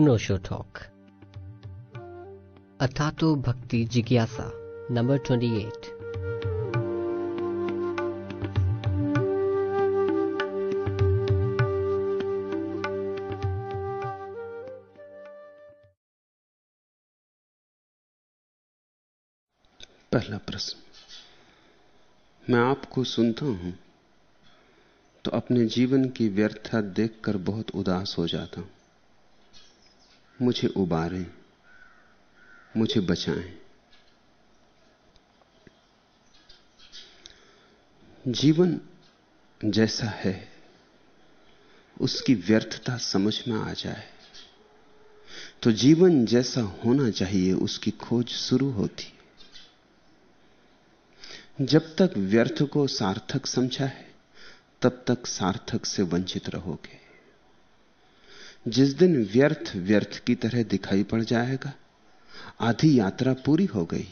an Osho talk. Atato Bhakti Jigyasa, number 28. पहला प्रश्न मैं आपको सुनता हूँ तो अपने जीवन की व्यर्थता देखकर बहुत उदास हो जाता हूँ मुझे उबारें, मुझे बचाएँ। जीवन जैसा है, उसकी व्यर्थता समझ में आ जाए। तो जीवन जैसा होना चाहिए, उसकी खोज शुरू होती। जब तक व्यर्थ को सार्थक समझा है, तब तक सार्थक से वंचित रहोगे। जिस दिन व्यर्थ व्यर्थ की तरह दिखाई पड़ जाएगा, आधी यात्रा पूरी हो गई।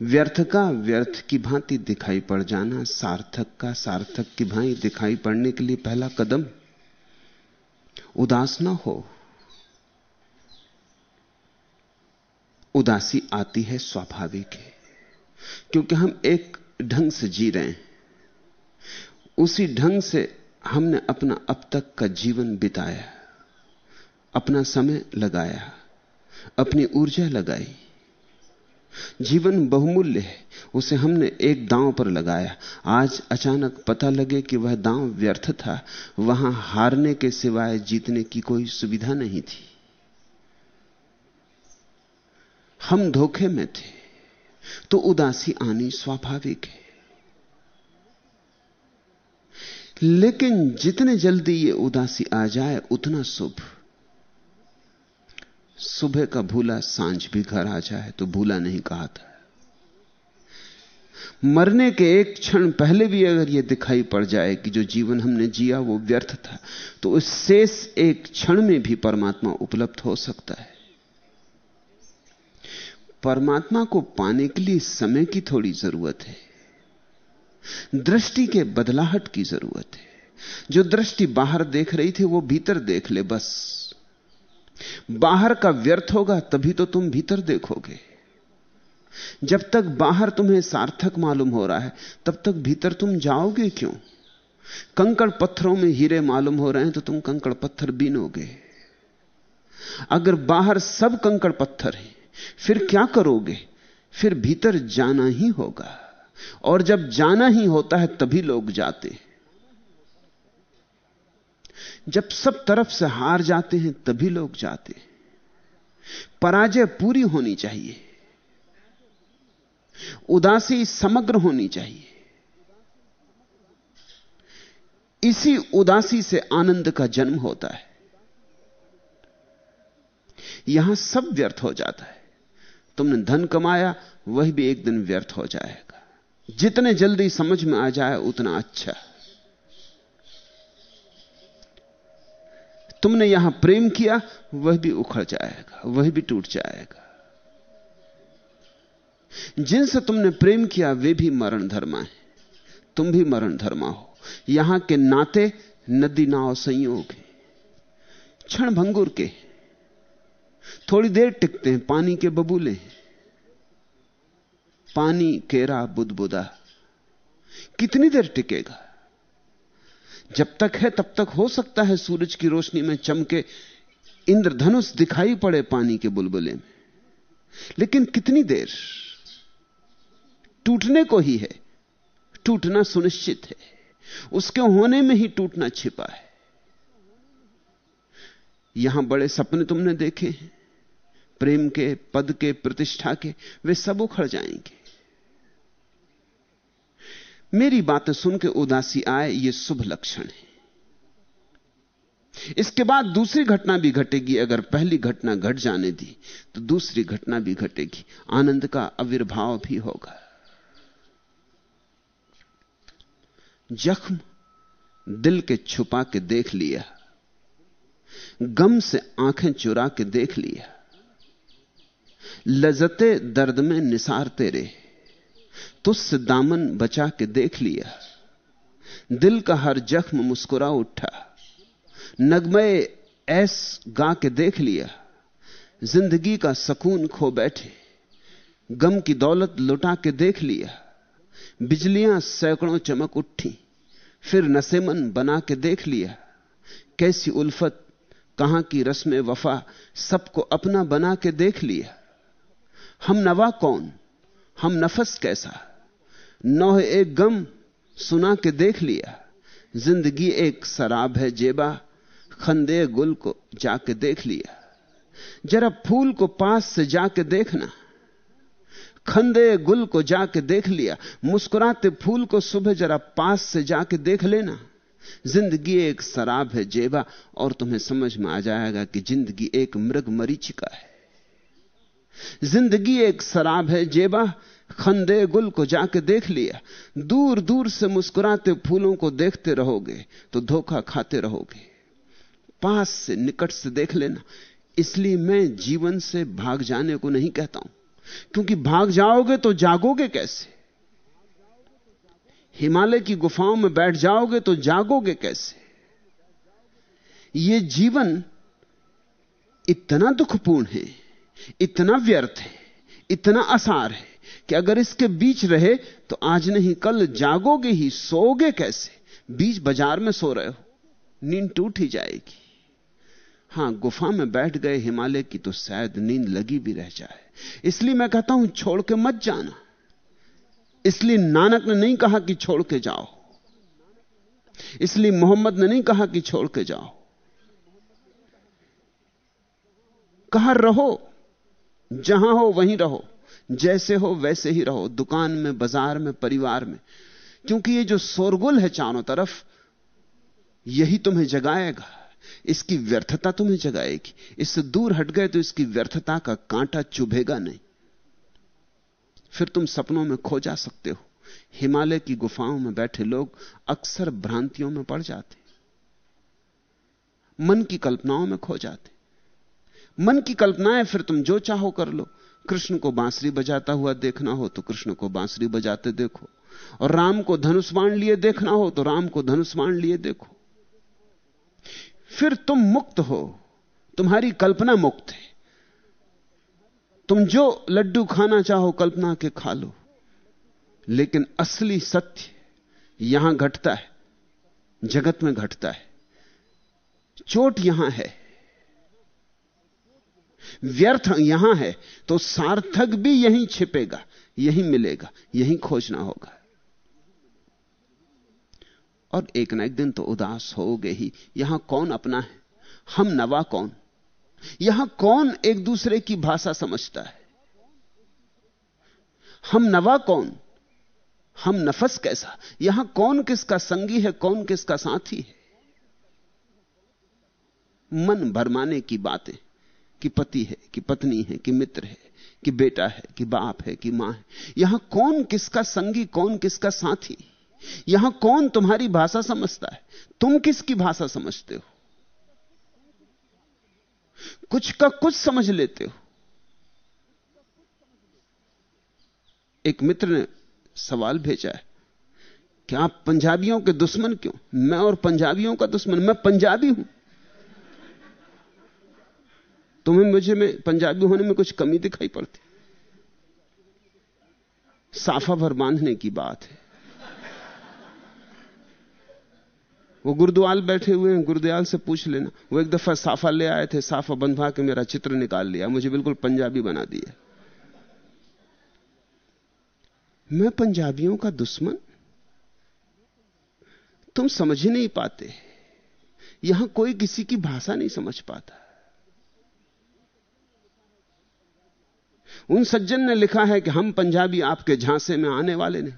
व्यर्थ का व्यर्थ की भांति दिखाई पड़ जाना, सार्थक का सार्थक की भांति दिखाई पड़ने के लिए पहला कदम उदास ना हो। उदासी आती है स्वाभाविक है, क्योंकि हम एक ढंग से जी रहे हैं। उसी ढंग से हमने अपना अब तक का जीवन बिताया, अपना समय लगाया, अपनी ऊर्जा लगाई। जीवन बहुमूल्य है, उसे हमने एक दांव पर लगाया। आज अचानक पता लगे कि वह दांव व्यर्थ था, वहाँ हारने के सिवाय जीतने की कोई सुविधा नहीं थी। हम धोखे में थे तो उदासी आनी स्वाभाविक है। लेकिन जितने जल्दी ये उदासी आ जाए, उतना शुभ। सुबह का भूला साँझ भी घर आ जाए तो भूला नहीं कहा था। मरने के एक क्षण पहले भी अगर यह दिखाई पड़ जाए कि जो जीवन हमने जिया, वो व्यर्थ था तो उस शेष एक क्षण में भी परमात्मा उपलब्ध हो सकता है। परमात्मा को पाने के लिए समय की थोड़ी ज़रूरत है। दृष्टि के बदलाहट की ज़रूरत है। जो दृष्टि बाहर देख रही थी, वो भीतर देख ले, बस। बाहर का व्यर्थ होगा, तभी तो तुम भीतर देखोगे। जब तक बाहर तुम्हें सार्थक मालूम हो रहा है, तब तक भीतर तुम जाओगे क्यों? कंकड़ पत्थरों में हीरे मालूम हो रहे हैं तो तुम कंकड़ पत्थर बीनोगे। अगर बाहर सब कंकड़ पत्थर हैं, फिर क्या करोगे? फिर भीतर जाना ही होगा। और जब जाना ही होता है तभी लोग जाते जब सब तरफ़ से हार जाते हैं तभी लोग जाते पराजय पूरी होनी चाहिए। उदासी समग्र होनी चाहिए। इसी उदासी से आनंद का जन्म होता है। यहाँ सब व्यर्थ हो जाता है। तुमने धन कमाया, वह भी एक दिन व्यर्थ हो जाएगा। जितने जल्दी समझ में आ जाए, उतना अच्छा तुमने यहाँ प्रेम किया, वह भी उखड़ जाएगा, वह भी टूट जाएगा। जिनसे तुमने प्रेम किया, वे भी मरण धर्मा है। तुम भी मरण धर्मा हो। यहाँ के नाते नदी नाव संयोग है। क्षण भंगुर के थोड़ी देर टिकते हैं, पानी के बबूले पानी केरा बुदबुदा। कितनी देर टिकेगा? जब तक है, तब तक हो सकता है सूरज की रोशनी में चमके इंद्रधनुष दिखाई पड़े पानी के बुलबुले में। लेकिन कितनी देर? टूटने को ही है। टूटना सुनिश्चित है। उसके होने में ही टूटना छिपा है। यहाँ बड़े सपने तुमने देखे हैं। प्रेम के, पद के, प्रतिष्ठा के, वे सब उखड़ जाएँगे। मेरी बातें सुन के उदासी आए यह शुभ लक्षण है। इसके बाद दूसरी घटना भी घटेगी, अगर पहली घटना घट जाने दी तो दूसरी घटना भी घटेगी। आनंद का आविर्भाव भी होगा। जख्म दिल के छुपा के देख लिया, गम से आँखें चुरा के देख लिया, लजते दर्द में निसार तेरे तुझसे दामन बचा के देख लिया। दिल का हर जख्म मुस्कुरा उठा। नगमय ऐस गा के देख लिया। ज़िंदगी का सकून खो बैठे। गम की दौलत लुटा के देख लिया। बिजलियाँ सैकड़ों चमक उठी। फिर नसेमन बना के देख लिया। कैसी उल्फत, कहाँ की रस्म वफा, सबको अपना बना के देख लिया। हम नवा कौन? हम नफस कैसा? नौह एक गम सुना के देख लिया। ज़िंदगी एक शराब है जेबा, खंदे गुल को जाके देख लिया। जरा फूल को पास से जाके देखना। खंदे गुल को जाके देख लिया। मुस्कुराते फूल को सुबह जरा पास से जाके देख लेना। ज़िंदगी एक शराब है जेबा, और तुम्हें समझ में आ जाएगा कि ज़िंदगी एक मृग मरीचिका है। ज़िंदगी एक शराब है जेबा खंदे गुल को जाके देख लिया। दूर दूर से मुस्कुराते फूलों को देखते रहोगे तो धोखा खाते रहोगे। पास से निकट से देख लेना। इसलिए मैं जीवन से भाग जाने को नहीं कहता हूँ। क्योंकि भाग जाओगे तो जागोगे कैसे? हिमालय की गुफाओं में बैठ जाओगे तो जागोगे कैसे? यह जीवन इतना दुखपूर्ण है, इतना व्यर्थ है, इतना आसार है। कि अगर इसके बीच रहे तो आज नहीं, कल जागोगे ही, सोओगे कैसे? बीच बाज़ार में सो रहे हो, नींद टूट ही जाएगी। हाँ, गुफा में बैठ गए हिमालय की तो शायद नींद लगी भी रह जाए। इसलिए मैं कहता हूँ, छोड़ के मत जाना। इसलिए नानक ने नहीं कहा कि छोड़ के जाओ। इसलिए मोहम्मद ने नहीं कहा कि छोड़ के जाओ। कहा रहो, जहाँ हो वहीं रहो। जैसे हो वैसे ही रहो, दुकान में, बाज़ार में, परिवार में। क्योंकि ये जो शोरगुल है चारों तरफ़, यही तुम्हें जगाएगा। इसकी व्यर्थता तुम्हें जगाएगी। इससे दूर हट गए तो इसकी व्यर्थता का कांटा चुभेगा नहीं। फिर तुम सपनों में खो जा सकते हो। हिमालय की गुफाओं में बैठे लोग अक्सर भ्रांतियों में पड़ जाते। मन की कल्पनाओं में खो जाते। मन की कल्पनाएँ फिर तुम जो चाहो कर लो। कृष्ण को बांसुरी बजाता हुआ देखना हो तो कृष्ण को बांसुरी बजाते देखो। और राम को धनुष बाण लिए देखना हो तो राम को धनुष बाण लिए देखो। फिर तुम मुक्त हो। तुम्हारी कल्पना मुक्त है। तुम जो लड्डू खाना चाहो कल्पना के खा लो। लेकिन असली सत्य यहाँ घटता है। जगत में घटता है। चोट यहाँ है। व्यर्थ यहाँ है तो सार्थक भी यहीं छिपेगा, यहीं मिलेगा, यहीं खोजना होगा। और एक ना एक दिन तो उदास होगे ही। यहाँ कौन अपना है? हम नवा कौन? यहाँ कौन एक दूसरे की भाषा समझता है? हम नवा कौन? हम नफस कैसा? यहाँ कौन किसका संगी है, कौन किसका साथी है? मन भरमाने की बातें। कि पति है, कि पत्नी है, कि मित्र है, कि बेटा है, कि बाप है, कि माँ है। यहाँ कौन किसका संगी, कौन किसका साथी? यहाँ कौन तुम्हारी भाषा समझता है? तुम किसकी भाषा समझते हो? कुछ का कुछ समझ लेते हो। एक मित्र ने सवाल भेजा है कि आप पंजाबियों के दुश्मन क्यों? मैं और पंजाबियों का दुश्मन, मैं पंजाबी हूँ। तुम्हें मुझे में पंजाबी होने में कुछ कमी दिखाई पड़ती? साफा भर बांधने की बात है। वो गुरुद्वाल बैठे हुए हैं गुरुदयाल से पूछ लेना। वो एक दफ़ा साफा ले आए थे, साफा बंधवा के मेरा चित्र निकाल लिया। मुझे बिल्कुल पंजाबी बना दिया। मैं पंजाबियों का दुश्मन? तुम समझ ही नहीं पाते। यहाँ कोई किसी की भाषा नहीं समझ पाता। उन सज्जन ने लिखा है कि हम पंजाबी आपके झांसे में आने वाले नहीं।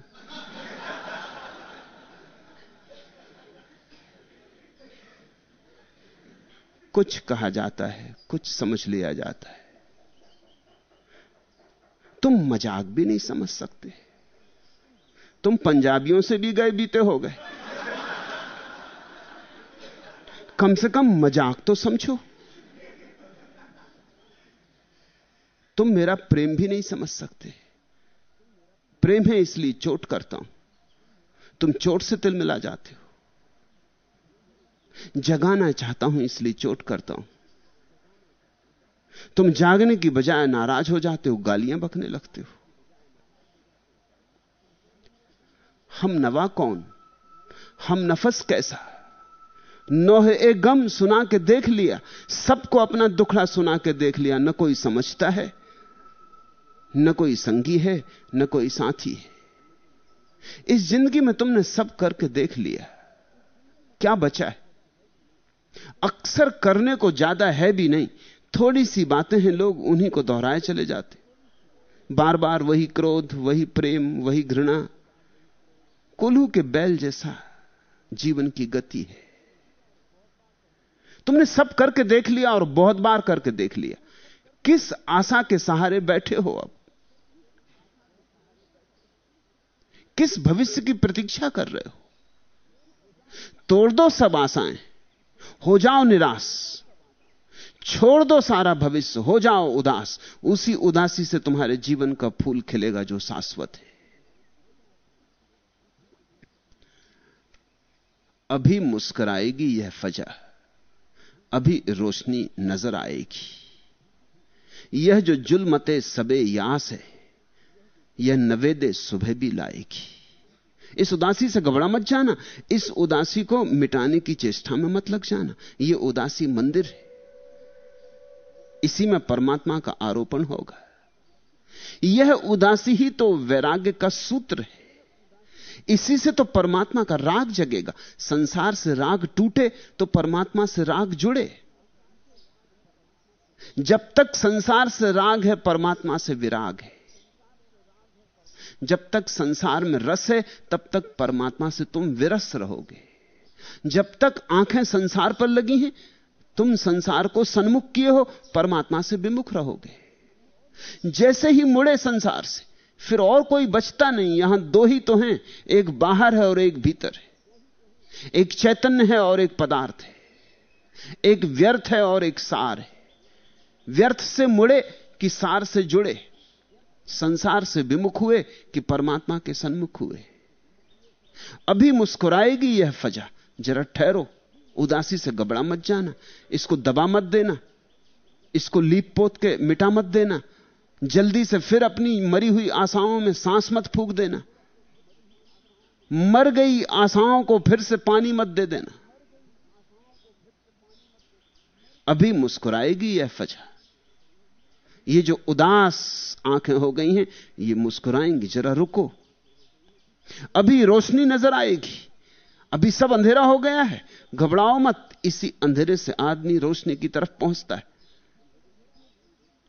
कुछ कहा जाता है, कुछ समझ लिया जाता है। तुम मज़ाक भी नहीं समझ सकते। तुम पंजाबियों से भी गए, बीते हो गए। कम से कम मज़ाक तो समझो। तुम मेरा प्रेम भी नहीं समझ सकते। प्रेम है इसलिए चोट करता हूँ। तुम चोट से तिल मिला जाते हो। जगाना चाहता हूँ इसलिए चोट करता हूँ। तुम जागने की बजाय नाराज़ हो जाते हो, गालियाँ बकने लगते हो। हम नवा कौन? हम नफस कैसा? नोह एक गम सुना के देख लिया, सबको अपना दुखड़ा सुना के देख लिया, न कोई समझता है। न कोई संगी है, न कोई साथी है। इस ज़िंदगी में तुमने सब करके देख लिया। क्या बचा है? अक्सर करने को ज़्यादा है भी नहीं। थोड़ी सी बातें हैं, लोग उन्हीं को दोहराए चले जाते। बार बार वही क्रोध, वही प्रेम, वही घृणा। कोल्हू के बैल जैसा जीवन की गति है। तुमने सब करके देख लिया और बहुत बार करके देख लिया। किस आशा के सहारे बैठे हो अब किस भविष्य की प्रतीक्षा कर रहे हो? तोड़ दो सब आशाएँ, हो जाओ निराश। छोड़ दो सारा भविष्य, हो जाओ उदास। उसी उदासी से तुम्हारे जीवन का फूल खिलेगा जो शाश्वत है। अभी मुस्कुराएगी यह फजा अभी रोशनी नज़र आएगी। यह जो जुलमते सबे यास है यह नवेदे सुबह भी लाएगी। इस उदासी से घबरा मत जाना। इस उदासी को मिटाने की चेष्टा में मत लग जाना। यह उदासी मंदिर है। इसी में परमात्मा का आरोपण होगा। यह उदासी ही तो वैराग्य का सूत्र है। इसी से तो परमात्मा का राग जगेगा। संसार से राग टूटे तो परमात्मा से राग जुड़े। जब तक संसार से राग है, परमात्मा से विराग है। जब तक संसार में रस है, तब तक परमात्मा से तुम विरस रहोगे। जब तक आँखें संसार पर लगी हैं, तुम संसार को सन्मुख किए हो, परमात्मा से विमुख रहोगे। जैसे ही मुड़े संसार से, फिर और कोई बचता नहीं, यहाँ दो ही तो हैं, एक बाहर है और एक भीतर है। एक चैतन्य है और एक पदार्थ है। एक व्यर्थ है और एक सार है। व्यर्थ से मुड़े कि सार से जुड़े। संसार से विमुख हुए कि परमात्मा के सन्मुख हुए। अभी मुस्कुराएगी यह फजा। जरा ठहरो, उदासी से गबड़ा मत जाना। इसको दबा मत देना। इसको लीप पोत के मिटा मत देना। जल्दी से फिर अपनी मरी हुई आशाओं में सांस मत फूक देना। मर गई आशाओं को फिर से पानी मत दे देना। अभी मुस्कुराएगी यह फजा। ये जो उदास आँखें हो गई हैं, ये मुस्कुराएँगी, जरा रुको। अभी रोशनी नज़र आएगी। अभी सब अंधेरा हो गया है। घबराओ मत। इसी अंधेरे से आदमी रोशनी की तरफ़ पहुँचता है।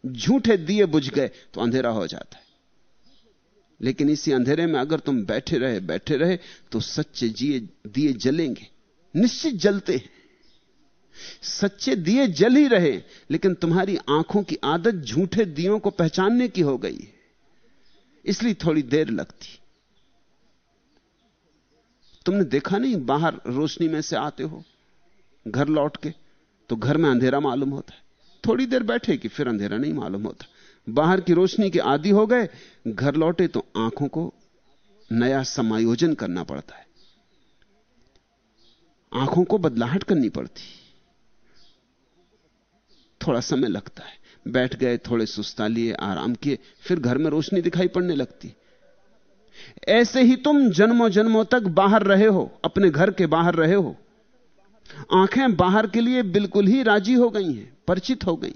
झूठे दिए बुझ गए तो अंधेरा हो जाता है। लेकिन इसी अंधेरे में अगर तुम बैठे रहे बैठे रहे तो सच्चे जिए, दिए जलेंगे। निश्चित जलते हैं। सच्चे दिए जल ही रहे, लेकिन तुम्हारी आँखों की आदत झूठे दियों को पहचानने की हो गई इसलिए थोड़ी देर लगती। तुमने देखा नहीं, बाहर रोशनी में से आते हो, घर लौट के तो घर में अंधेरा मालूम होता है। थोड़ी देर बैठे कि फिर अंधेरा नहीं मालूम होता। बाहर की रोशनी के आदि हो गए, घर लौटे तो आँखों को नया समायोजन करना पड़ता है। आँखों को बदलाहट करनी पड़ती। थोड़ा समय लगता है। बैठ गए, थोड़े सुस्ता लिए, आराम किए, फिर घर में रोशनी दिखाई पड़ने लगती। ऐसे ही तुम जन्मों जन्मों तक बाहर रहे हो, अपने घर के बाहर रहे हो। आँखें बाहर के लिए बिल्कुल ही राज़ी हो गई हैं, परिचित हो गई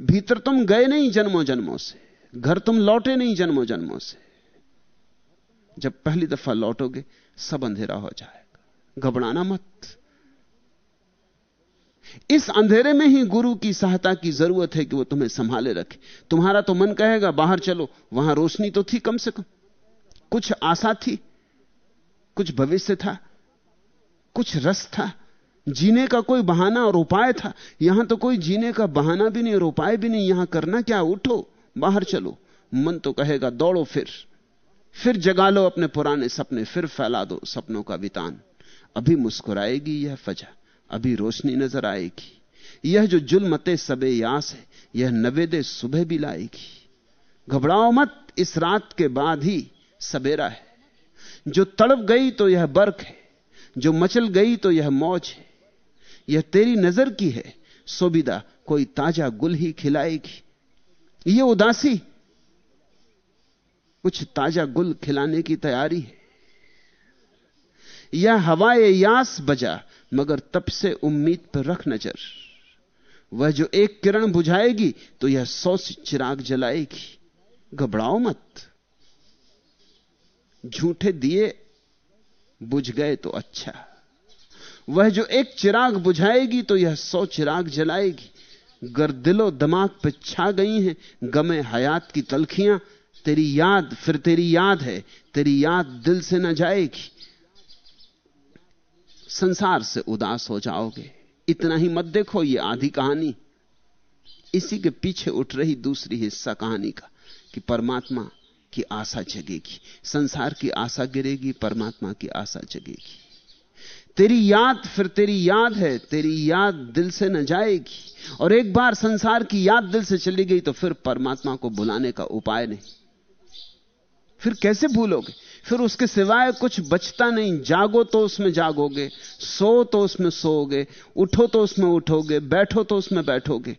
भीतर तुम गए नहीं जन्मों जन्मों से, घर तुम लौटे नहीं जन्मों जन्मों से। जब पहली दफ़ा लौटोगे, सब अंधेरा हो जाएगा। घबराना मत। इस अंधेरे में ही गुरु की सहायता की ज़रूरत है कि वो तुम्हें संभाले रखे। तुम्हारा तो मन कहेगा, बाहर चलो, वहाँ रोशनी तो थी कम से कम। कुछ आशा थी, कुछ भविष्य था, कुछ रस था। जीने का कोई बहाना और उपाय था। यहाँ तो कोई जीने का बहाना भी नहीं और उपाय भी नहीं। यहाँ करना क्या? उठो, बाहर चलो। मन तो कहेगा, दौड़ो फिर। फिर जगा लो अपने पुराने सपने, फिर फैला दो सपनों का वितान। अभी मुस्कुराएगी यह फजा। अभी रोशनी नज़र आएगी। यह जो जुलमते सबे यास है, यह नवेदे सुबह भी लाएगी। घबराओ मत, इस रात के बाद ही सवेरा है। जो तड़प गई तो यह बर्क है, जो मचल गई तो यह मौज है। यह तेरी नज़र की है सोबिदा कोई ताज़ा गुल ही खिलाएगी। यह उदासी, कुछ ताज़ा गुल खिलाने की तैयारी है। यह हवाए यास बजा, मगर तब से उम्मीद पर रख नज़र। वह जो एक किरण बुझाएगी तो यह सौ से चिराग जलाएगी। घबराओ मत। झूठे दिए बुझ गए तो अच्छा। वह जो एक चिराग बुझाएगी तो यह सौ चिराग जलाएगी। गर दिलो दिमाग पर छा गई हैं, गमे हयात की तलखियाँ, तेरी याद, फिर तेरी याद है, तेरी याद दिल से न जाएगी। संसार से उदास हो जाओगे। इतना ही मत देखो ये आधी कहानी। इसी के पीछे उठ रही दूसरी हिस्सा कहानी का, कि परमात्मा की आशा जगेगी। संसार की आशा गिरेगी, परमात्मा की आशा जगेगी। तेरी याद फिर तेरी याद है, तेरी याद दिल से न जाएगी। और एक बार संसार की याद दिल से चली गई तो फिर परमात्मा को बुलाने का उपाय नहीं। फिर कैसे भूलोगे? फिर उसके सिवाय कुछ बचता नहीं। जागो तो उसमें जागोगे, सो तो उसमें सोओगे, उठो तो उसमें उठोगे, बैठो तो उसमें बैठोगे,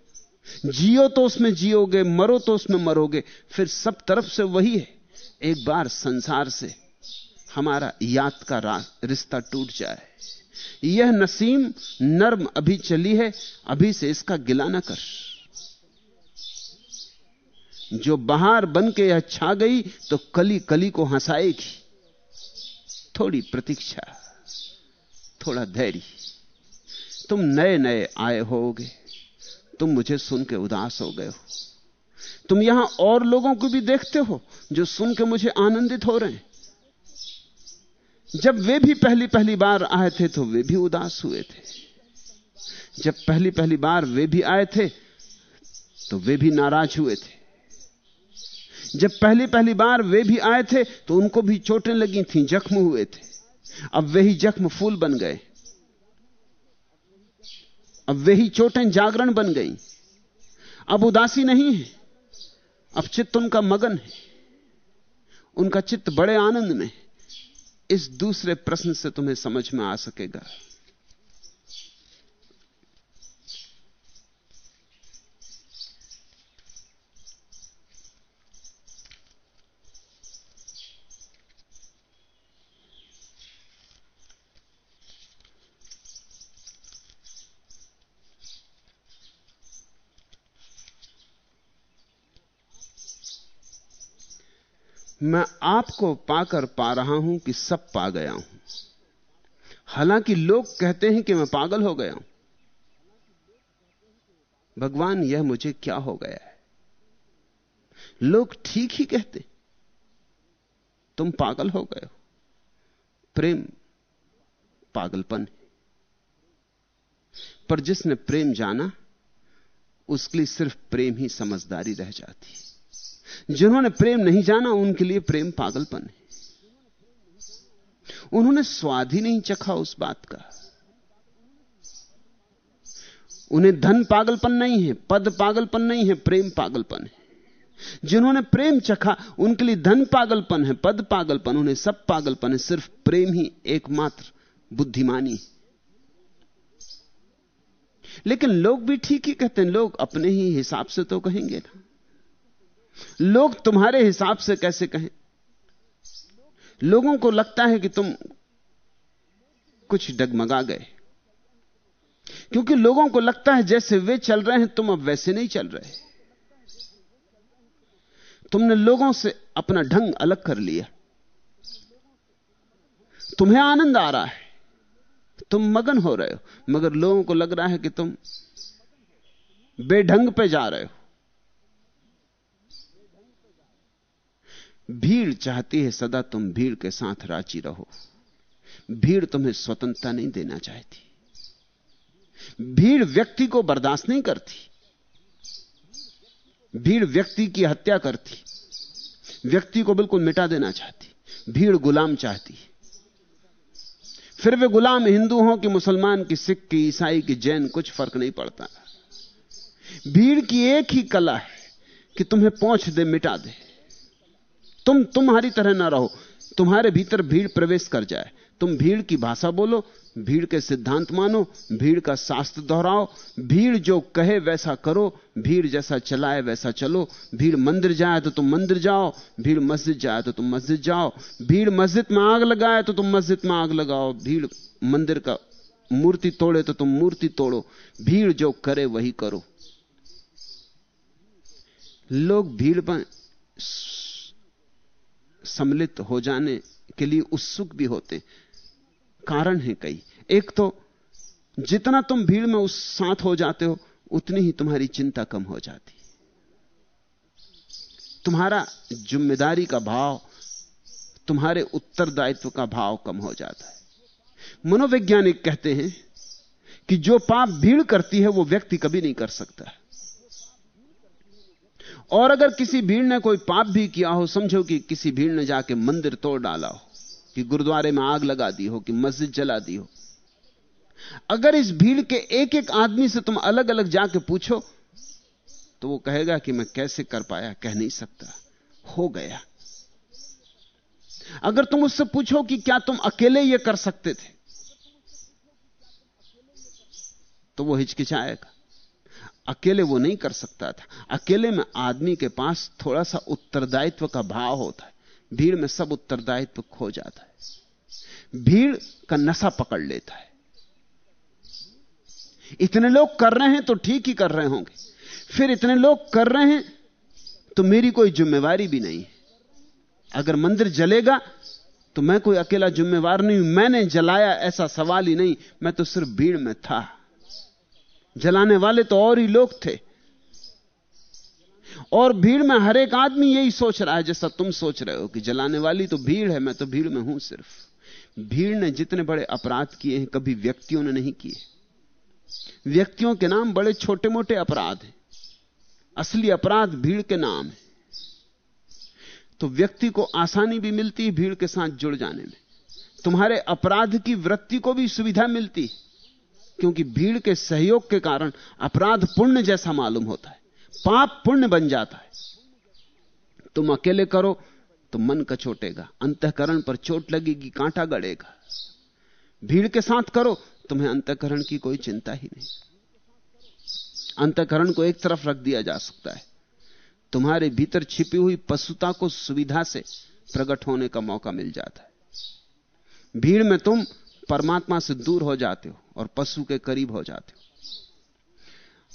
जियो तो उसमें जियोगे, मरो तो उसमें मरोगे। फिर सब तरफ़ से वही है। एक बार संसार से हमारा याद का रिश्ता टूट जाए। यह नसीम नर्म अभी चली है, अभी से इसका गिला न कर। जो बहार बन के यह छा गई तो कली कली को हंसाएगी। थोड़ी प्रतीक्षा, थोड़ा धैर्य। तुम नए नए आए होगे। तुम मुझे सुन के उदास हो गए हो। तुम यहाँ और लोगों को भी देखते हो जो सुन के मुझे आनंदित हो रहे हैं। जब वे भी पहली पहली बार आए थे तो वे भी उदास हुए थे। जब पहली पहली बार वे भी आए थे तो वे भी नाराज़ हुए थे। जब पहली पहली बार वे भी आए थे तो उनको भी चोटें लगी थीं, जख्म हुए थे। अब वे ही जख्म फूल बन गए। अब वे ही चोटें जागरण बन गई। अब उदासी नहीं है। अब चित्त उनका मगन है। उनका चित्त बड़े आनंद में इस दूसरे प्रश्न से तुम्हें समझ में आ सकेगा। मैं आपको पाकर पा रहा हूँ कि सब पा गया हूँ। हालाँकि लोग कहते हैं कि मैं पागल हो गया हूँ। भगवान, यह मुझे क्या हो गया है? लोग ठीक ही कहते, तुम पागल हो गए हो। प्रेम पागलपन है। पर जिसने प्रेम जाना, उसके लिए सिर्फ़ प्रेम ही समझदारी रह जाती है। जिन्होंने प्रेम नहीं जाना, उनके लिए प्रेम पागलपन है। उन्होंने स्वाद ही नहीं चखा उस बात का। उन्हें धन पागलपन नहीं है, पद पागलपन नहीं है, प्रेम पागलपन है। जिन्होंने प्रेम चखा, उनके लिए धन पागलपन है, पद पागलपन, उन्हें सब पागलपन है। सिर्फ़ प्रेम ही एकमात्र बुद्धिमानी लेकिन लोग भी ठीक ही कहते हैं, लोग अपने ही हिसाब से तो कहेंगे ना। लोग तुम्हारे हिसाब से कैसे कहें? लोगों को लगता है कि तुम कुछ डगमगा गए। क्योंकि लोगों को लगता है जैसे वे चल रहे हैं, तुम अब वैसे नहीं चल रहे। तुमने लोगों से अपना ढंग अलग कर लिया। तुम्हें आनंद आ रहा है। तुम मगन हो रहे हो। मगर लोगों को लग रहा है कि तुम बेढंग पे जा रहे हो। भीड़ चाहती है सदा तुम भीड़ के साथ राज़ी रहो। भीड़ तुम्हें स्वतंत्रता नहीं देना चाहती। भीड़ व्यक्ति को बर्दाश्त नहीं करती। भीड़ व्यक्ति की हत्या करती। व्यक्ति को बिल्कुल मिटा देना चाहती। भीड़ गुलाम चाहती। फिर वे गुलाम हिंदू हो कि मुसलमान की सिख की ईसाई की जैन, कुछ फ़र्क नहीं पड़ता। भीड़ की एक ही कला है कि तुम्हें पहुँच दे, मिटा दे। तुम तुम्हारी तरह ना रहो। तुम्हारे भीतर भीड़ प्रवेश कर जाए। तुम भीड़ की भाषा बोलो, भीड़ के सिद्धांत मानो, भीड़ का शास्त्र दोहराओ, भीड़ जो कहे वैसा करो, भीड़ जैसा चलाए वैसा चलो। भीड़ मंदिर जाए तो तुम मंदिर जाओ, भीड़ मस्जिद जाए तो तुम मस्जिद जाओ। भीड़ मस्जिद में आग लगाए तो तुम मस्जिद में आग लगाओ। भीड़ मंदिर का मूर्ति तोड़े तो तुम मूर्ति तोड़ो। भीड़ जो करे वही करो। लोग भीड़ में सम्मिलित हो जाने के लिए उत्सुक भी होते। कारण है कई। एक तो जितना तुम भीड़ में उस साथ हो जाते हो, उतनी ही तुम्हारी चिंता कम हो जाती। तुम्हारा ज़िम्मेदारी का भाव, तुम्हारे उत्तरदायित्व का भाव कम हो जाता है। मनोवैज्ञानिक कहते हैं कि जो पाप भीड़ करती है, वो व्यक्ति कभी नहीं कर सकता। और अगर किसी भीड़ ने कोई पाप भी किया हो, समझो कि किसी भीड़ ने जाके मंदिर तोड़ डाला हो, कि गुरुद्वारे में आग लगा दी हो, कि मस्जिद जला दी हो। अगर इस भीड़ के एक एक आदमी से तुम अलग अलग जाके पूछो तो वो कहेगा कि मैं कैसे कर पाया, कह नहीं सकता। हो गया। अगर तुम उससे पूछो कि क्या तुम अकेले ये कर सकते थे तो वो हिचकिचाएगा। अकेले वो नहीं कर सकता था। अकेले में आदमी के पास थोड़ा सा उत्तरदायित्व का भाव होता है। भीड़ में सब उत्तरदायित्व खो जाता है। भीड़ का नशा पकड़ लेता है। इतने लोग कर रहे हैं तो ठीक ही कर रहे होंगे। फिर इतने लोग कर रहे हैं तो मेरी कोई जिम्मेवारी भी नहीं है। अगर मंदिर जलेगा तो मैं कोई अकेला जिम्मेवार नहीं मैंने जलाया ऐसा सवाल ही नहीं। मैं तो सिर्फ़ भीड़ में था। जलाने वाले तो और ही लोग थे। और भीड़ में हर एक आदमी यही सोच रहा है, जैसा तुम सोच रहे हो कि जलाने वाली तो भीड़ है, मैं तो भीड़ में हूँ सिर्फ़। भीड़ ने जितने बड़े अपराध किए हैं, कभी व्यक्तियों ने नहीं किए। व्यक्तियों के नाम बड़े छोटे मोटे अपराध हैं। असली अपराध भीड़ के नाम है। तो व्यक्ति को आसानी भी मिलती है भीड़ के साथ जुड़ जाने में। तुम्हारे अपराध की वृत्ति को भी सुविधा मिलती क्योंकि भीड़ के सहयोग के कारण अपराध पुण्य जैसा मालूम होता है। पाप पुण्य बन जाता है। तुम अकेले करो तो मन कचोटेगा। अंतकरण पर चोट लगेगी, कांटा गड़ेगा। भीड़ के साथ करो, तुम्हें अंतकरण की कोई चिंता ही नहीं। अंतकरण को एक तरफ़ रख दिया जा सकता है। तुम्हारे भीतर छिपी हुई पशुता को सुविधा से प्रकट होने का मौका मिल जाता है। भीड़ में तुम परमात्मा से दूर हो जाते हो। और पशु के करीब हो जाते हो।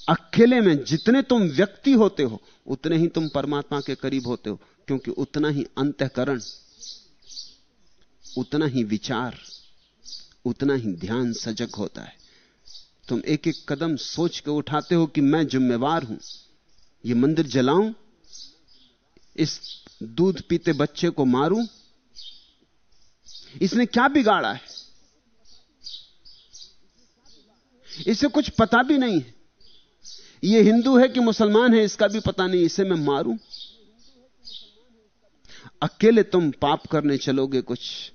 अकेले में जितने तुम व्यक्ति होते हो, उतने ही तुम परमात्मा के करीब होते हो, क्योंकि उतना ही अंतकरण, उतना ही विचार, उतना ही ध्यान सजग होता है। तुम एक एक कदम सोच के उठाते हो कि मैं जिम्मेवार हूँ, ये मंदिर जलाऊं, इस दूध पीते बच्चे को मारूं, इसने क्या बिगाड़ा है? इसे कुछ पता भी नहीं है। ये हिंदू है कि मुसलमान है, इसका भी पता नहीं, इसे मैं मारूं। अकेले तुम पाप करने चलोगे, कुछ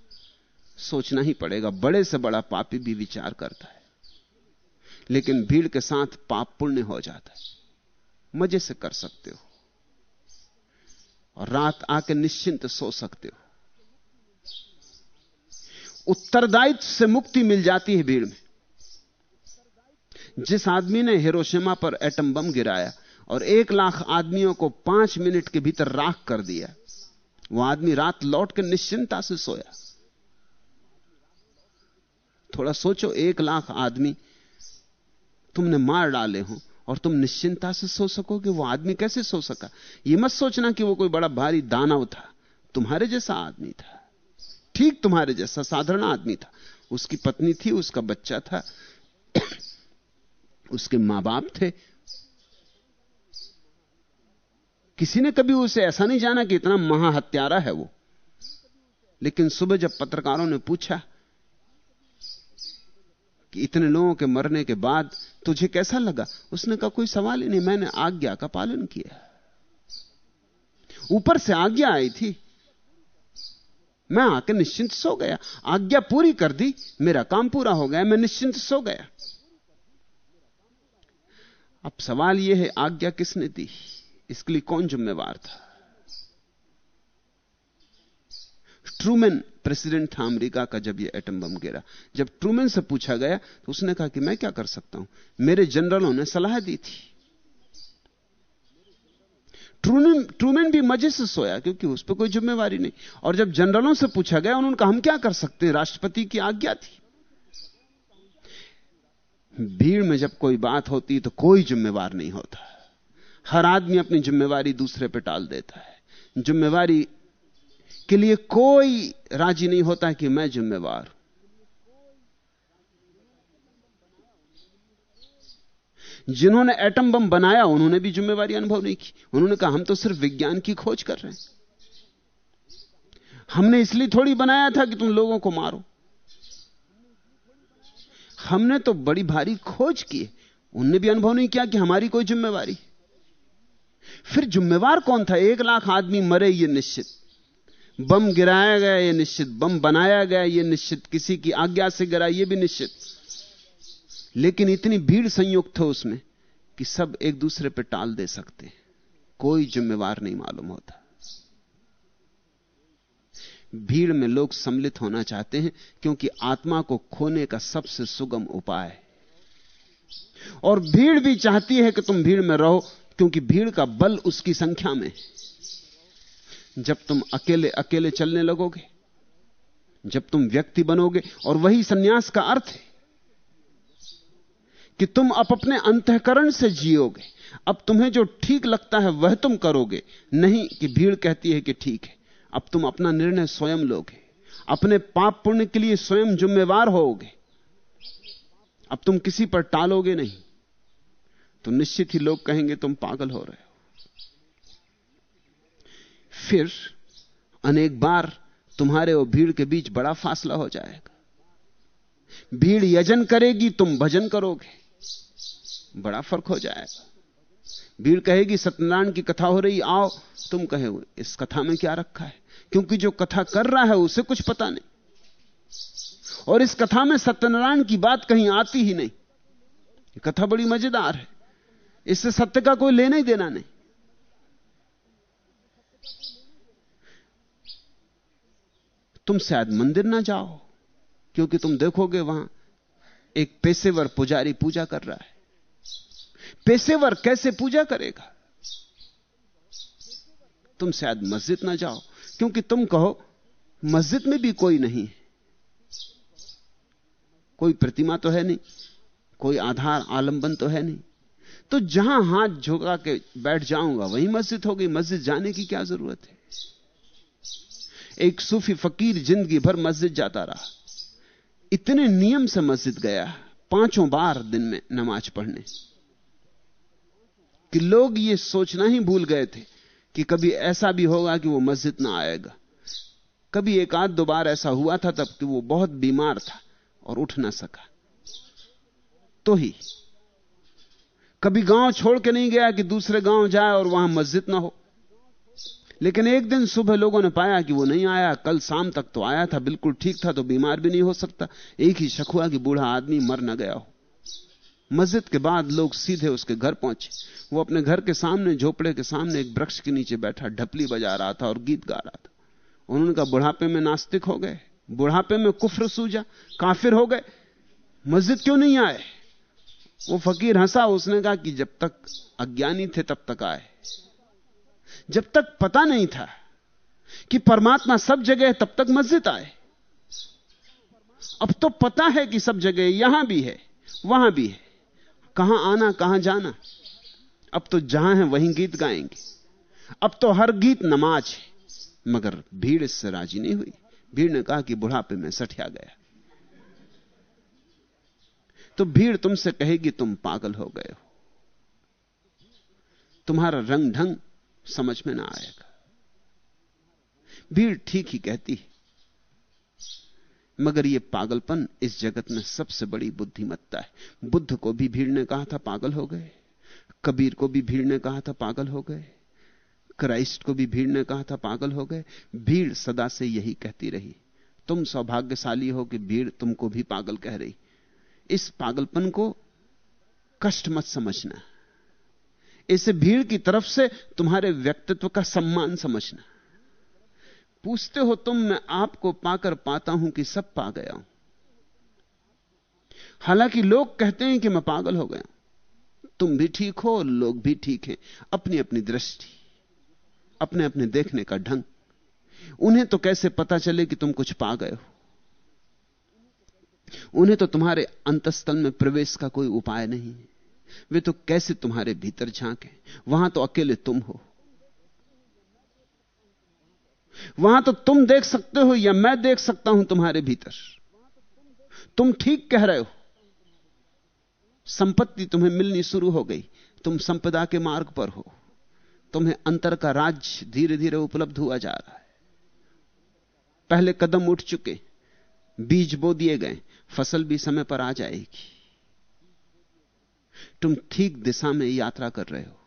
सोचना ही पड़ेगा। बड़े से बड़ा पापी भी विचार करता है। लेकिन भीड़ के साथ पाप पुण्य हो जाता है। मज़े से कर सकते हो। और रात आके निश्चिंत सो सकते हो। उत्तरदायित्व से मुक्ति मिल जाती है भीड़ में। जिस आदमी ने हिरोशिमा पर एटम बम गिराया और एक लाख आदमियों को पाँच मिनट के भीतर राख कर दिया, वो आदमी रात लौट कर निश्चिंता से सोया। थोड़ा सोचो, एक लाख आदमी तुमने मार डाले हो और तुम निश्चिंता से सो सकोगे, वो आदमी कैसे सो सका? ये मत सोचना कि वो कोई बड़ा भारी दानव था, तुम्हारे जैसा आदमी था। ठीक तुम्हारे जैसा साधारण आदमी था। उसकी पत्नी थी, उसका बच्चा था। उसके माँ बाप थे। किसी ने कभी उसे ऐसा नहीं जाना कि इतना महाहत्यारा है वो। लेकिन सुबह जब पत्रकारों ने पूछा कि इतने लोगों के मरने के बाद तुझे कैसा लगा, उसने कहा, कोई सवाल ही नहीं, मैंने आज्ञा का पालन किया ऊपर से आज्ञा आई थी। मैं आके निश्चिंत सो गया। आज्ञा पूरी कर दी, मेरा काम पूरा हो गया, मैं निश्चिंत सो गया। अब सवाल यह है, आज्ञा किसने दी? इसके लिए कौन जिम्मेवार था? ट्रूमैन, प्रेसिडेंट था अमेरिका का जब ये एटम बम गिरा, जब ट्रूमैन से पूछा गया तो उसने कहा कि मैं क्या कर सकता हूँ? मेरे जनरलों ने सलाह दी थी। ट्रूमैन ट्रूमैन भी मज़े से सोया, क्योंकि उस पर कोई जिम्मेवारी नहीं। और जब जनरलों से पूछा गया, उन्होंने कहा, हम क्या कर सकते हैं? राष्ट्रपति की आज्ञा थी। भीड़ में जब कोई बात होती तो कोई जिम्मेवार नहीं होता। हर आदमी अपनी जिम्मेवारी दूसरे पर टाल देता है। जिम्मेवारी के लिए कोई राज़ी नहीं होता कि मैं जिम्मेवार जिन्होंने एटम बम बनाया, उन्होंने भी जिम्मेवारी अनुभव नहीं की। उन्होंने कहा, हम तो सिर्फ़ विज्ञान की खोज कर रहे हैं। हमने इसलिए थोड़ी बनाया था कि तुम लोगों को मारो। हमने तो बड़ी भारी खोज की। उनने भी अनुभव नहीं किया कि हमारी कोई जिम्मेवारी। फिर जिम्मेवार कौन था? एक लाख आदमी मरे, ये निश्चित। बम गिराया गया, ये निश्चित। बम बनाया गया, ये निश्चित। किसी की आज्ञा से गिरा, ये भी निश्चित। लेकिन इतनी भीड़ संयुक्त हो उसमें कि सब एक दूसरे पर टाल दे सकते। कोई जिम्मेवार नहीं मालूम होता। भीड़ में लोग सम्मिलित होना चाहते हैं क्योंकि आत्मा को खोने का सबसे सुगम उपाय है। और भीड़ भी चाहती है कि तुम भीड़ में रहो, क्योंकि भीड़ का बल उसकी संख्या में जब तुम अकेले अकेले चलने लगोगे, जब तुम व्यक्ति बनोगे, और वही सन्यास का अर्थ है कि तुम अब अपने अंतकरण से जियोगे। अब तुम्हें जो ठीक लगता है, वह तुम करोगे। नहीं कि भीड़ कहती है कि ठीक है। अब तुम अपना निर्णय स्वयं लोगे। अपने पाप पुण्य के लिए स्वयं जिम्मेवार होोगे। अब तुम किसी पर टालोगे नहीं। तो निश्चित ही लोग कहेंगे, तुम पागल हो रहे हो। फिर अनेक बार तुम्हारे और भीड़ के बीच बड़ा फासला हो जाएगा। भीड़ यजन करेगी, तुम भजन करोगे। बड़ा फ़र्क हो जाएगा। भीड़ कहेगी, सत्यनारायण की कथा हो रही, आओ। तुम कहे, इस कथा में क्या रखा है? क्योंकि जो कथा कर रहा है उसे कुछ पता नहीं। और इस कथा में सत्यनारायण की बात कहीं आती ही नहीं। कथा बड़ी मज़ेदार है। इससे सत्य का कोई लेना ही देना नहीं। तुम शायद मंदिर ना जाओ, क्योंकि तुम देखोगे वहाँ एक पेशेवर पुजारी पूजा कर रहा है। पेशेवर कैसे पूजा करेगा? तुम शायद मस्जिद ना जाओ क्योंकि तुम कहो, मस्जिद में भी कोई नहीं कोई प्रतिमा तो है नहीं, कोई आधार आलंबन तो है नहीं। तो जहाँ हाथ झोंका के बैठ जाऊँगा, वही मस्जिद हो गई मस्जिद जाने की क्या ज़रूरत है? एक सूफी फकीर ज़िंदगी भर मस्जिद जाता रहा। इतने नियम से मस्जिद गया, पाँचों बार दिन में नमाज़ पढ़ने। कि लोग ये सोचना ही भूल गए थे कि कभी ऐसा भी होगा कि वो मस्जिद ना आएगा। कभी एक आध दो बार ऐसा हुआ था तब कि वो बहुत बीमार था और उठ ना सका। तो ही, कभी गाँव छोड़ के नहीं गया कि दूसरे गाँव जाए और वहाँ मस्जिद ना हो। लेकिन एक दिन सुबह लोगों ने पाया कि वो नहीं आया। कल शाम तक तो आया था, बिल्कुल ठीक था तो बीमार भी नहीं हो सकता। एक ही शक हुआ कि बूढ़ा आदमी मर न गया हो। मस्जिद के बाद लोग सीधे उसके घर पहुँचे। वो अपने घर के सामने, झोपड़े के सामने एक वृक्ष के नीचे बैठा, ढपली बजा रहा था और गीत गा रहा था। उन्होंने कहा बुढ़ापे में नास्तिक हो गए। बुढ़ापे में कुफर सूझा काफिर हो गए। मस्जिद क्यों नहीं आए? वो फकीर हंसा, उसने कहा कि जब तक अज्ञानी थे, तब तक आए। जब तक पता नहीं था कि परमात्मा सब जगह तब तक मस्जिद आए। अब तो पता है कि सब जगह यहाँ भी है, वहाँ भी है। कहाँ आना, कहाँ जाना? अब तो जहाँ है, वहीं गीत गाएँगे। अब तो हर गीत नमाज़ है, मगर भीड़ इससे राज़ी नहीं हुई। भीड़ ने कहा कि बुढ़ापे में सठिया गया। तो भीड़ तुमसे कहेगी, तुम पागल हो गए हो। तुम्हारा रंग ढंग समझ में ना आएगा। भीड़ ठीक ही कहती है। मगर यह पागलपन इस जगत में सबसे बड़ी बुद्धिमत्ता है। बुद्ध को भी भीड़ ने कहा था पागल हो गए। कबीर को भी भीड़ ने कहा था पागल हो गए। क्राइस्ट को भी भीड़ ने कहा था पागल हो गए। भीड़ सदा से यही कहती रही। तुम सौभाग्यशाली हो कि भीड़ तुमको भी पागल कह रही। इस पागलपन को कष्ट मत समझना। इसे भीड़ की तरफ़ से तुम्हारे व्यक्तित्व का सम्मान समझना। पूछते हो तुम, मैं आपको पाकर पाता हूँ कि सब पा गया हूँ। हालाँकि लोग कहते हैं कि मैं पागल हो गया तुम भी ठीक हो, लोग भी ठीक हैं। अपनी अपनी दृष्टि अपने अपने देखने का ढंग। उन्हें तो कैसे पता चले कि तुम कुछ पा गए हो? उन्हें तो तुम्हारे अंतस्थल में प्रवेश का कोई उपाय नहीं है। वे तो कैसे तुम्हारे भीतर झांके? वहाँ तो अकेले तुम हो। वहाँ तो तुम देख सकते हो या मैं देख सकता हूँ तुम्हारे भीतर। तुम ठीक कह रहे हो। संपत्ति तुम्हें मिलनी शुरू हो गई। तुम संपदा के मार्ग पर हो। तुम्हें अंतर का राज धीरे धीरे उपलब्ध हुआ जा रहा है। पहले कदम उठ चुके, बीज बो दिए गए, फ़सल भी समय पर आ जाएगी। तुम ठीक दिशा में यात्रा कर रहे हो,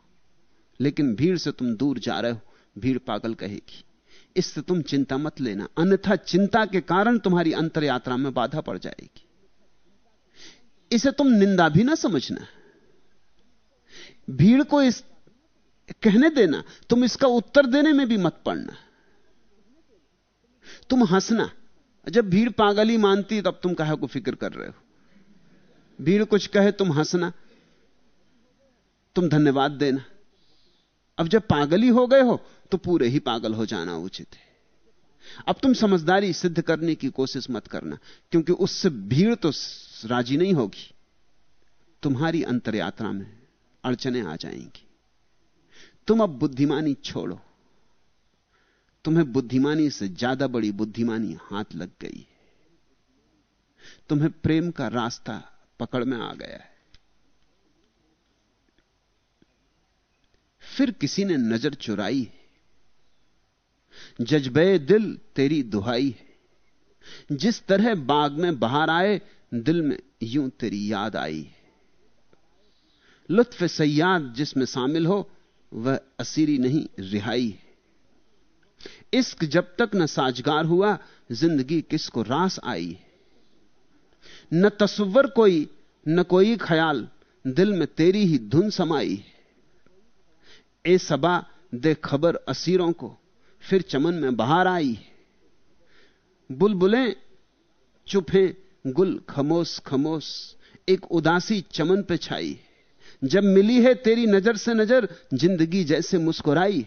लेकिन भीड़ से तुम दूर जा रहे हो, भीड़ पागल कहेगी। इससे तुम चिंता मत लेना। अन्यथा चिंता के कारण तुम्हारी अंतर यात्रा में बाधा पड़ जाएगी। इसे तुम निंदा भी ना समझना। भीड़ को इस कहने देना, तुम इसका उत्तर देने में भी मत पड़ना। तुम हंसना। जब भीड़ पागली मानती तब तुम कहा को फ़िक्र कर रहे हो? भीड़ कुछ कहे, तुम हंसना। तुम धन्यवाद देना। अब जब पागली हो गए हो तो पूरे ही पागल हो जाना उचित है। अब तुम समझदारी सिद्ध करने की कोशिश मत करना, क्योंकि उससे भीड़ तो राज़ी नहीं होगी। तुम्हारी अंतर यात्रा में अड़चने आ जाएँगी। तुम अब बुद्धिमानी छोड़ो। तुम्हें बुद्धिमानी से ज़्यादा बड़ी बुद्धिमानी हाथ लग गई तुम्हें प्रेम का रास्ता पकड़ में आ गया है। फिर किसी ने नज़र चुराई है। जज्बे दिल तेरी दुहाई है। जिस तरह बाग में बाहर आए, दिल में यूँ तेरी याद आई है। लुत्फ सयाद जिसमें शामिल हो, वह असीरी नहीं, रिहाई है। इश्क जब तक न साजगार हुआ, ज़िंदगी किसको रास आई है। न तस्वर कोई, न कोई ख्याल, दिल में तेरी ही धुन समाई है। ए सबा, दे खबर असीरों को। फिर चमन में बाहर आई। बुलबुलें चुप हैं गुल खमोश खमोश, एक उदासी चमन पे छाई। जब मिली है तेरी नज़र से नज़र, ज़िंदगी जैसे मुस्कुराई।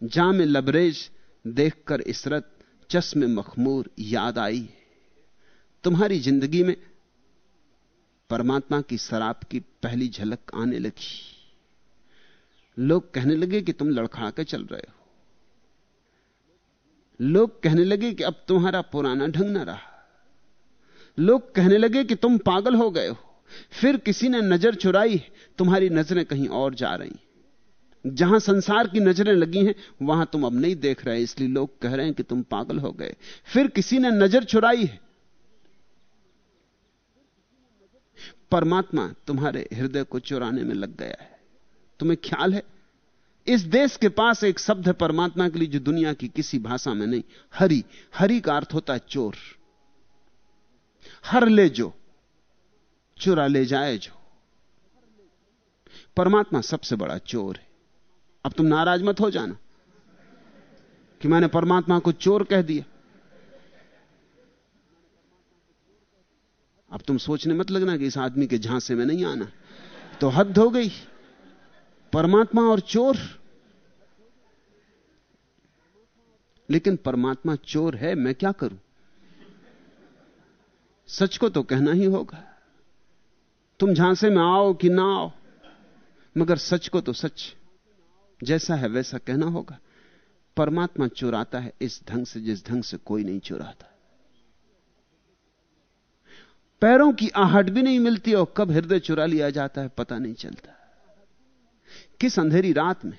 जाम लबरेज देखकर इसरत, चश्मे मखमूर याद आई। तुम्हारी ज़िंदगी में परमात्मा की शराब की पहली झलक आने लगी। लोग कहने लगे कि तुम लड़खड़ा के चल रहे हो। लोग कहने लगे कि अब तुम्हारा पुराना ढंग ना रहा। लोग कहने लगे कि तुम पागल हो गए हो। फिर किसी ने नज़र चुराई, तुम्हारी नज़रें कहीं और जा रही। जहाँ संसार की नज़रें लगी हैं, वहाँ तुम अब नहीं देख रहे, इसलिए लोग कह रहे हैं कि तुम पागल हो गए। फिर किसी ने नज़र चुराई है। परमात्मा तुम्हारे हृदय को चुराने में लग गया है। तुम्हें ख्याल है? इस देश के पास एक शब्द है परमात्मा के लिए जो दुनिया की किसी भाषा में नहीं, हरि। हरि का अर्थ होता है चोर। हर ले जो, चुरा ले जाए जो। परमात्मा सबसे बड़ा चोर है। अब तुम नाराज़ मत हो जाना कि मैंने परमात्मा को चोर कह दिया। अब तुम सोचने मत लगना कि इस आदमी के झांसे में नहीं आना। तो हद हो गई। परमात्मा और चोर। लेकिन परमात्मा चोर है, मैं क्या करूँ? सच को तो कहना ही होगा। तुम झांसे में आओ कि ना आओ, मगर सच को तो सच जैसा है वैसा कहना होगा। परमात्मा चुराता है इस ढंग से जिस ढंग से कोई नहीं चुराता। पैरों की आहट भी नहीं मिलती और कब हृदय चुरा लिया जाता है पता नहीं चलता। किस अंधेरी रात में?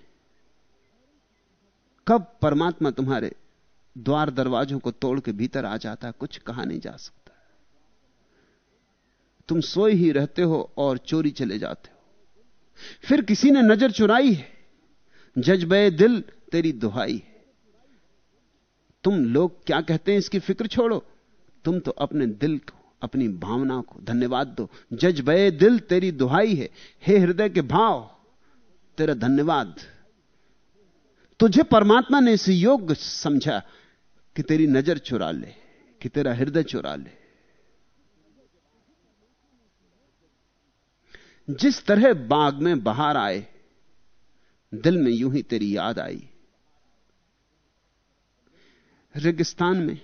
कब परमात्मा तुम्हारे द्वार दरवाजों को तोड़ के भीतर आ जाता है? कुछ कहा नहीं जा सकता। तुम सोए ही रहते हो और चोरी चले जाते हो। फिर किसी ने नज़र चुराई है? जज्बे दिल, तेरी दुहाई है। तुम लोग क्या कहते हैं इसकी फ़िक्र छोड़ो? तुम तो अपने दिल को, अपनी भावना को धन्यवाद दो। जज्बे दिल, तेरी दुहाई है। हे हृदय के भाव तेरा धन्यवाद। तुझे परमात्मा ने इस योग्य समझा कि तेरी नज़र चुरा ले, कि तेरा हृदय चुरा ले। जिस तरह बाग में बाहर आए, दिल में यूँ ही तेरी याद आई। रेगिस्तान में,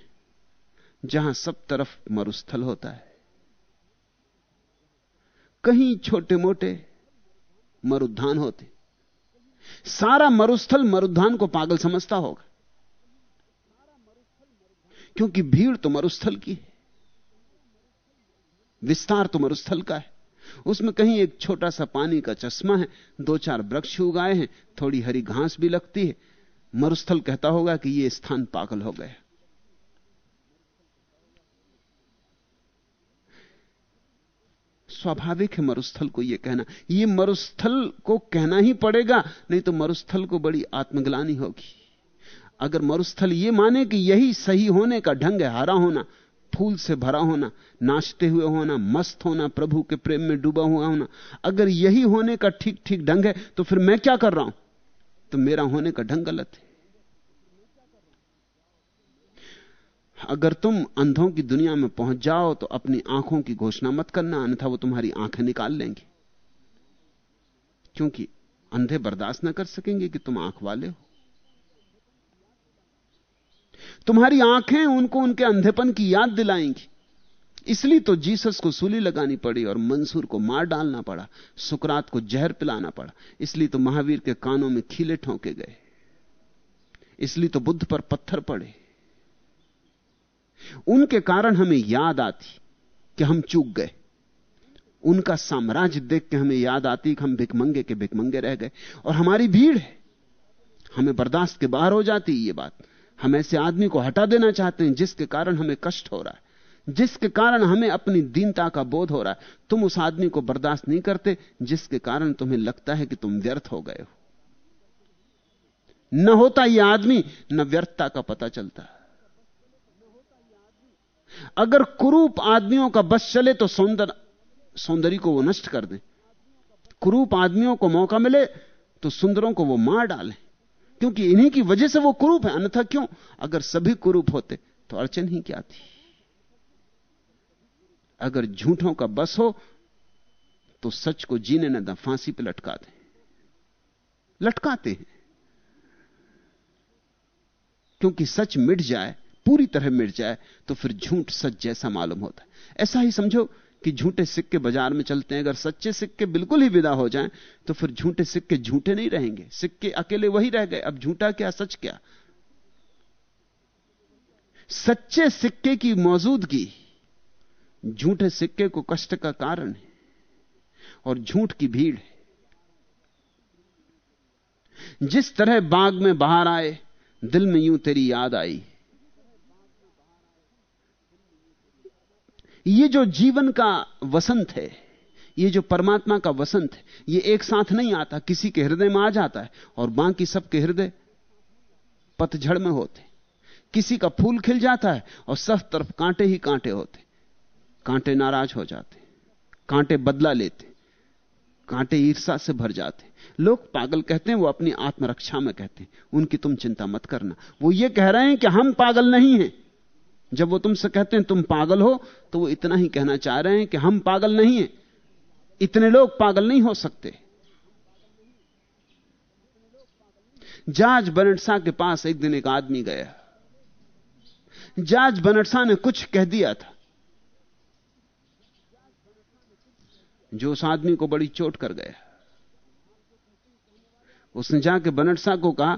जहाँ सब तरफ़ मरुस्थल होता है, कहीं छोटे मोटे मरुद्धान होते। सारा मरुस्थल मरुद्धान को पागल समझता होगा। क्योंकि भीड़ तो मरुस्थल की है। विस्तार तो मरुस्थल का है। उसमें कहीं एक छोटा सा पानी का चश्मा है, दो चार वृक्ष उगाए हैं, थोड़ी हरी घास भी लगती है। मरुस्थल कहता होगा कि यह स्थान पागल हो गया। स्वाभाविक है मरुस्थल को यह कहना। यह मरुस्थल को कहना ही पड़ेगा, नहीं तो मरुस्थल को बड़ी आत्मग्लानी होगी। अगर मरुस्थल यह माने कि यही सही होने का ढंग है, हरा होना, फूल से भरा होना, नाचते हुए होना, मस्त होना, प्रभु के प्रेम में डूबा हुआ होना, अगर यही होने का ठीक ठीक ढंग है तो फिर मैं क्या कर रहा हूँ? तो मेरा होने का ढंग गलत है। अगर तुम अंधों की दुनिया में पहुँच जाओ तो अपनी आँखों की घोषणा मत करना, अन्यथा वो तुम्हारी आँखें निकाल लेंगे। क्योंकि अंधे बर्दाश्त ना कर सकेंगे कि तुम आँख वाले हो। तुम्हारी आँखें उनको उनके अंधेपन की याद दिलाएँगी। इसलिए तो जीसस को सूली लगानी पड़ी और मंसूर को मार डालना पड़ा, सुकरात को जहर पिलाना पड़ा। इसलिए तो महावीर के कानों में खीले ठोंके गए। इसलिए तो बुद्ध पर पत्थर पड़े। उनके कारण हमें याद आती कि हम चूक गए। उनका साम्राज्य देख के हमें याद आती कि हम भिकमंगे के भिकमंगे रह गए। और हमारी भीड़ है। हमें बर्दाश्त के बाहर हो जाती ये बात। हम ऐसे आदमी को हटा देना चाहते हैं जिसके कारण हमें कष्ट हो रहा है। जिसके कारण हमें अपनी दीनता का बोध हो रहा है। तुम उस आदमी को बर्दाश्त नहीं करते जिसके कारण तुम्हें लगता है कि तुम व्यर्थ हो गए हो। न होता यह आदमी, न व्यर्थता का पता चलता। अगर कुरूप आदमियों का बस चले तो सौंदर्य सौंदर्य को वो नष्ट कर दें। कुरूप आदमियों को मौका मिले तो सुंदरों को वो मार डालें। क्योंकि इन्हीं की वजह से वो कुरूप है, अन्यथा क्यों? अगर सभी कुरूप होते तो अड़चन ही क्या थी? अगर झूठों का बस हो तो सच को जीने न द, फांसी पे लटका दें। लटकाते हैं। क्योंकि सच मिट जाए पूरी तरह मिट जाए तो फिर झूठ सच जैसा मालूम होता है। ऐसा ही समझो कि झूठे सिक्के बाज़ार में चलते हैं, अगर सच्चे सिक्के बिल्कुल ही विदा हो जाएँ तो फिर झूठे सिक्के झूठे नहीं रहेंगे। सिक्के अकेले वही रह गए, अब झूठा क्या, सच क्या? सच्चे सिक्के की मौजूदगी झूठे सिक्के को कष्ट का कारण है, और झूठ की भीड़ है। जिस तरह बाग में बाहर आए, दिल में यूँ तेरी याद आई ये जो जीवन का वसंत है, ये जो परमात्मा का वसंत है, ये एक साथ नहीं आता, किसी के हृदय में आ जाता है और बाकी सबके हृदय पतझड़ में होते किसी का फूल खिल जाता है और सब तरफ़ कांटे ही कांटे होते कांटे नाराज़ हो जाते कांटे बदला लेते कांटे ईर्षा से भर जाते लोग पागल कहते हैं, वो अपनी आत्मरक्षा में कहते हैं, उनकी तुम चिंता मत करना। वो ये कह रहे हैं कि हम पागल नहीं हैं। जब वो तुमसे कहते हैं तुम पागल हो तो वो इतना ही कहना चाह रहे हैं कि हम पागल नहीं हैं। इतने लोग पागल नहीं हो सकते। जाज बनटसा के पास एक दिन एक आदमी गया। जाज बनटसा ने कुछ कह दिया था। जो उस आदमी को बड़ी चोट कर गया। उसने जाके बनटसा को कहा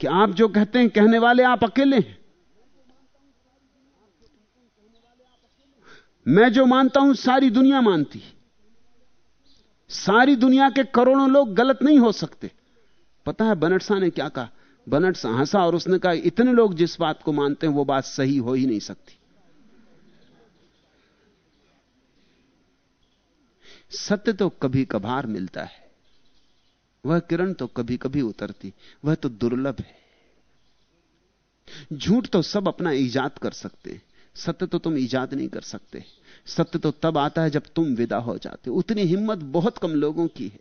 कि आप जो कहते हैं, कहने वाले आप अकेले हैं। मैं जो मानता हूँ, सारी दुनिया मानती सारी दुनिया के करोड़ों लोग गलत नहीं हो सकते। पता है बनटसा ने क्या कहा? बनटसा हंसा और उसने कहा, इतने लोग जिस बात को मानते हैं, वो बात सही हो ही नहीं सकती। सत्य तो कभी कभार मिलता है। वह किरण तो कभी कभी उतरती, वह तो दुर्लभ है। झूठ तो सब अपना ईजाद कर सकते हैं। सत्य तो तुम ईजाद नहीं कर सकते। सत्य तो तब आता है जब तुम विदा हो जाते उतनी हिम्मत बहुत कम लोगों की है।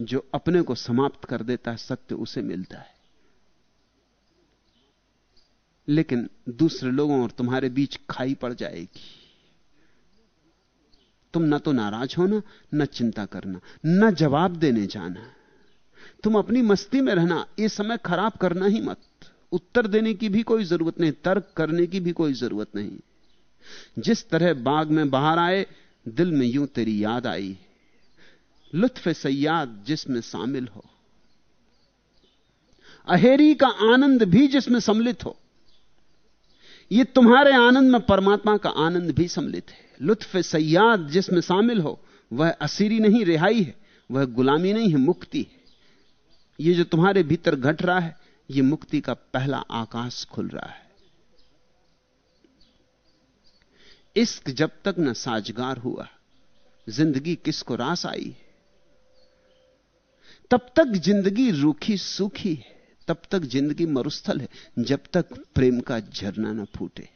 जो अपने को समाप्त कर देता है, सत्य उसे मिलता है। लेकिन दूसरे लोगों और तुम्हारे बीच खाई पड़ जाएगी। तुम ना तो नाराज़ होना, न चिंता करना, न जवाब देने जाना। तुम अपनी मस्ती में रहना, ये समय खराब करना ही मत। उत्तर देने की भी कोई ज़रूरत नहीं, तर्क करने की भी कोई ज़रूरत नहीं। जिस तरह बाग में बाहर आए, दिल में यूँ तेरी याद आई। लुत्फ सयाद जिसमें शामिल हो। अहेरी का आनंद भी जिसमें सम्मिलित हो। यह तुम्हारे आनंद में परमात्मा का आनंद भी सम्मिलित है। लुत्फ सयाद जिसमें शामिल हो, वह असीरी नहीं, रिहाई है। वह गुलामी नहीं है, मुक्ति है। यह जो तुम्हारे भीतर घट रहा है यह मुक्ति का पहला आकाश खुल रहा है। इश्क जब तक न साजगार हुआ, ज़िंदगी किसको रास आई? तब तक ज़िंदगी रूखी सूखी है, तब तक ज़िंदगी मरुस्थल है, जब तक प्रेम का झरना न फूटे।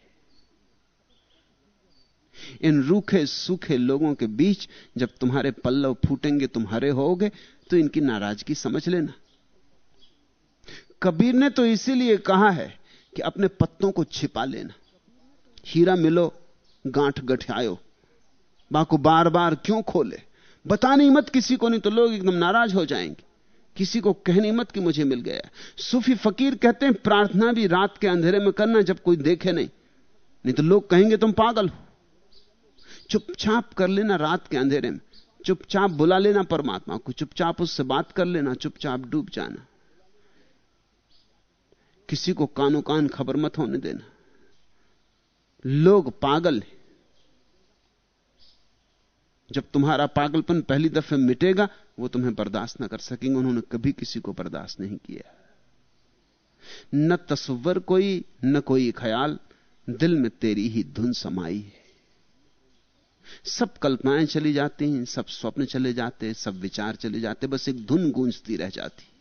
इन रूखे सूखे लोगों के बीच जब तुम्हारे पल्लव फूटेंगे, तुम हरे होगे तो इनकी नाराज़गी समझ लेना। कबीर ने तो इसीलिए कहा है कि अपने पत्तों को छिपा लेना। हीरा मिलो, गांठ गठियायो। बाको बार बार क्यों खोले? बता नहीं मत किसी को, नहीं तो लोग एकदम नाराज़ हो जाएँगे। किसी को कहनी मत कि मुझे मिल गया। सूफी फकीर कहते हैं, प्रार्थना भी रात के अंधेरे में करना जब कोई देखे नहीं। नहीं तो लोग कहेंगे, तुम पागल हो। चुपचाप कर लेना रात के अंधेरे में। चुपचाप बुला लेना परमात्मा को। चुपचाप उससे बात कर लेना। चुपचाप डूब जाना। किसी को कानो कान खबर मत होने देना। लोग पागल हैं। जब तुम्हारा पागलपन पहली दफे मिटेगा, वो तुम्हें बर्दाश्त ना कर सकेंगे। उन्होंने कभी किसी को बर्दाश्त नहीं किया। न तस्वर कोई, न कोई ख्याल। दिल में तेरी ही धुन समाई है। सब कल्पनाएँ चली जाती हैं, सब स्वप्न चले जाते सब विचार चले जाते बस एक धुन गूंजती रह जाती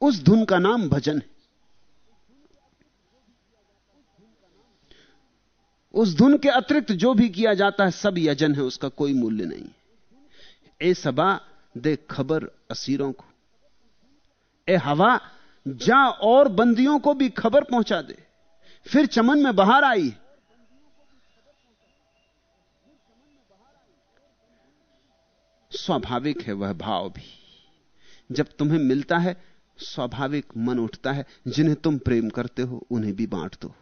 उस धुन का नाम भजन है। उस धुन के अतिरिक्त जो भी किया जाता है, सब यजन है, उसका कोई मूल्य नहीं ए सबा, दे खबर असीरों को। ए हवा, जा और बंदियों को भी खबर पहुँचा दे। फिर चमन में बाहर आई। स्वाभाविक है वह भाव भी। जब तुम्हें मिलता है स्वाभाविक मन उठता है, जिन्हें तुम प्रेम करते हो, उन्हें भी बांट दो।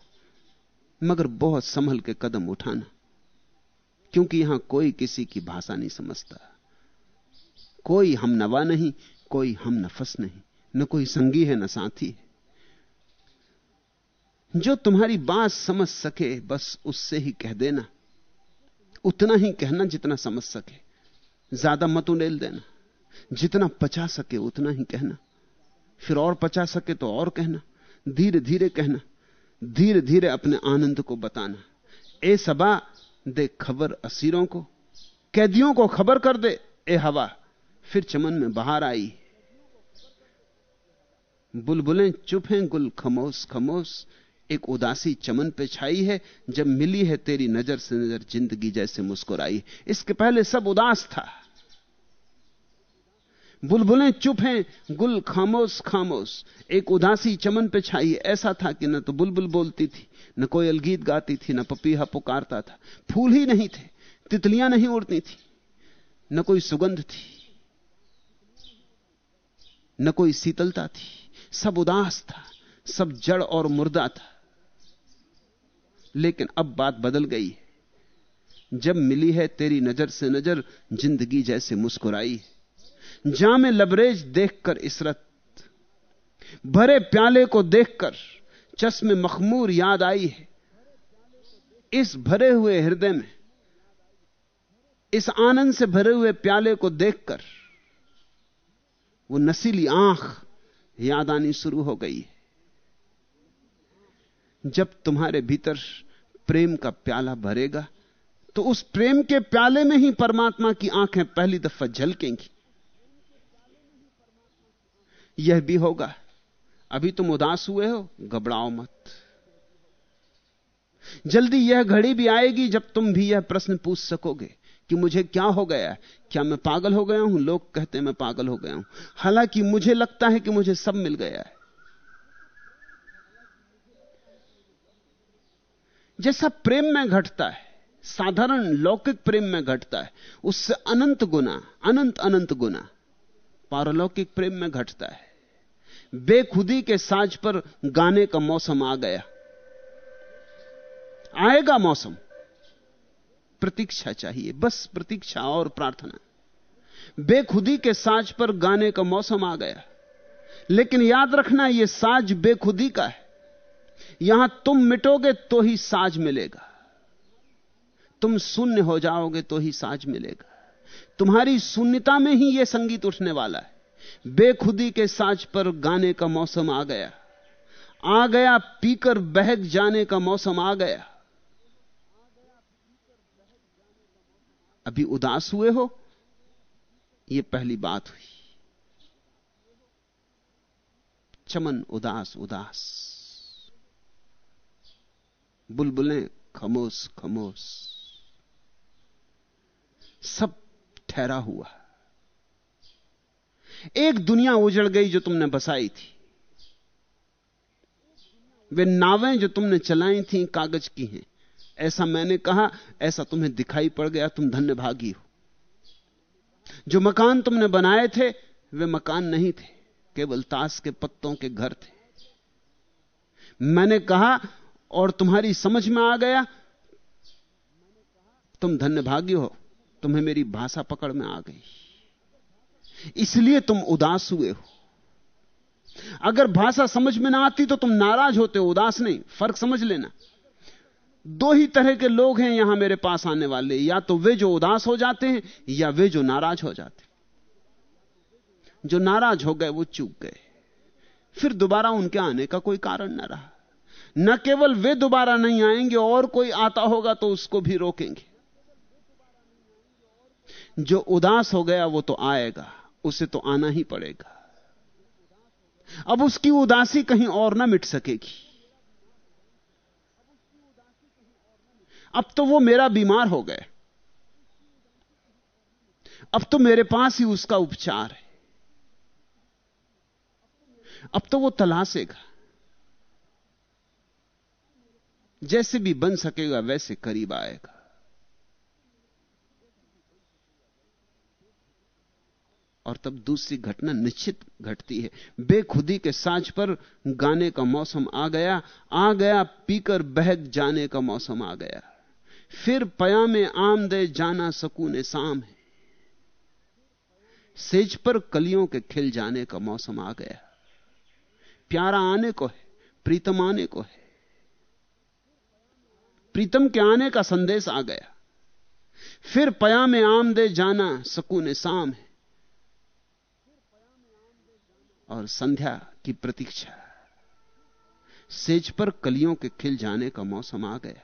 मगर बहुत संभल के कदम उठाना, क्योंकि यहाँ कोई किसी की भाषा नहीं समझता। कोई हम नवा नहीं, कोई हम नफस नहीं, न कोई संगी है, न साथी है। जो तुम्हारी बात समझ सके, बस उससे ही कह देना। उतना ही कहना जितना समझ सके। ज़्यादा मत उड़ेल देना। जितना पचा सके, उतना ही कहना। फिर और पचा सके तो और कहना धीरे धीरे कहना धीरे धीरे अपने आनंद को बताना। ए सबा, दे खबर असीरों को, कैदियों को खबर कर दे, ए हवा, फिर चमन में बाहर आई। बुलबुलें चुप हैं, गुल खमोश खमोश, एक उदासी चमन पे छाई है, जब मिली है तेरी नज़र से नज़र, ज़िंदगी जैसे मुस्कुराई। इसके पहले सब उदास था। बुलबुलें चुप हैं, गुल खामोश खामोश। एक उदासी चमन पे छाई, ऐसा था कि न तो बुलबुल बोलती थी, न कोयल गीत गाती थी, न पपीहा पुकारता था। फूल ही नहीं थे, तितलियाँ नहीं उड़ती थी, न कोई सुगंध थी, न कोई शीतलता थी। सब उदास था, सब जड़ और मुर्दा था। लेकिन अब बात बदल गई है। जब मिली है तेरी नज़र से नज़र, ज़िंदगी जैसे मुस्कुराई है। जामे लबरेज देखकर इसरत, भरे प्याले को देखकर चश्मे मखमूर याद आई है। इस भरे हुए हृदय में, इस आनंद से भरे हुए प्याले को देखकर वो नसीली आँख याद आनी शुरू हो गई है। जब तुम्हारे भीतर प्रेम का प्याला भरेगा तो उस प्रेम के प्याले में ही परमात्मा की आँखें पहली दफ़ा झलकेंगी। यह भी होगा। अभी तुम उदास हुए हो, घबराओ मत। जल्दी यह घड़ी भी आएगी जब तुम भी यह प्रश्न पूछ सकोगे कि मुझे क्या हो गया क्या मैं पागल हो गया हूँ? लोग कहते हैं, मैं पागल हो गया हूँ। हालाँकि मुझे लगता है कि मुझे सब मिल गया है। जैसा प्रेम में घटता है, साधारण लौकिक प्रेम में घटता है, उससे अनंत गुना, अनंत अनंत गुना, पारलौकिक प्रेम में घटता है। बेखुदी के साज पर गाने का मौसम आ गया। आएगा मौसम। प्रतीक्षा चाहिए, बस प्रतीक्षा और प्रार्थना। बेखुदी के साज पर गाने का मौसम आ गया। लेकिन याद रखना यह साज बेखुदी का है। यहाँ तुम मिटोगे तो ही साज मिलेगा। तुम शून्य हो जाओगे तो ही साज मिलेगा। तुम्हारी शून्यता में ही यह संगीत उठने वाला है। बेखुदी के साज पर गाने का मौसम आ गया। आ गया पीकर बहक जाने का मौसम आ गया। अभी उदास हुए हो? यह पहली बात हुई। चमन उदास उदास। बुलबुलें खमोश खमोश। सब ठहरा हुआ। एक दुनिया उजड़ गई जो तुमने बसाई थी। वे नावें जो तुमने चलाई थी, कागज़ की हैं। ऐसा मैंने कहा, ऐसा तुम्हें दिखाई पड़ गया, तुम धन्य भागी हो। जो मकान तुमने बनाए थे, वे मकान नहीं थे, केवल ताश के पत्तों के घर थे। मैंने कहा, और तुम्हारी समझ में आ गया, तुम धन्य भागी हो, तुम्हें मेरी भाषा पकड़ में आ गई। इसलिए तुम उदास हुए हो। अगर भाषा समझ में ना आती तो तुम नाराज़ होते हो, उदास नहीं, फ़र्क समझ लेना। दो ही तरह के लोग हैं यहाँ मेरे पास आने वाले, या तो वे जो उदास हो जाते हैं, या वे जो नाराज़ हो जाते हैं। जो नाराज़ हो गए, वो चूक गए। फिर दोबारा उनके आने का कोई कारण ना रहा। न केवल वे दोबारा नहीं आएँगे, और कोई आता होगा तो उसको भी रोकेंगे। जो उदास हो गया, वो तो आएगा। उसे तो आना ही पड़ेगा। अब उसकी उदासी कहीं और ना मिट सकेगी। अब तो वो मेरा बीमार हो गए। अब तो मेरे पास ही उसका उपचार है। अब तो वो तलाशेगा। जैसे भी बन सकेगा, वैसे करीब आएगा। और तब दूसरी घटना निश्चित घटती है। बेखुदी के साज पर गाने का मौसम आ गया आ गया, पीकर बहक जाने का मौसम आ गया। फिर पया में आम दे जाना सकून शाम है। सेज पर कलियों के खिल जाने का मौसम आ गया। प्यारा आने को है, प्रीतम आने को है। प्रीतम के आने का संदेश आ गया। फिर पया में आम दे जाना सकून शाम है। और संध्या की प्रतीक्षा। सेज पर कलियों के खिल जाने का मौसम आ गया।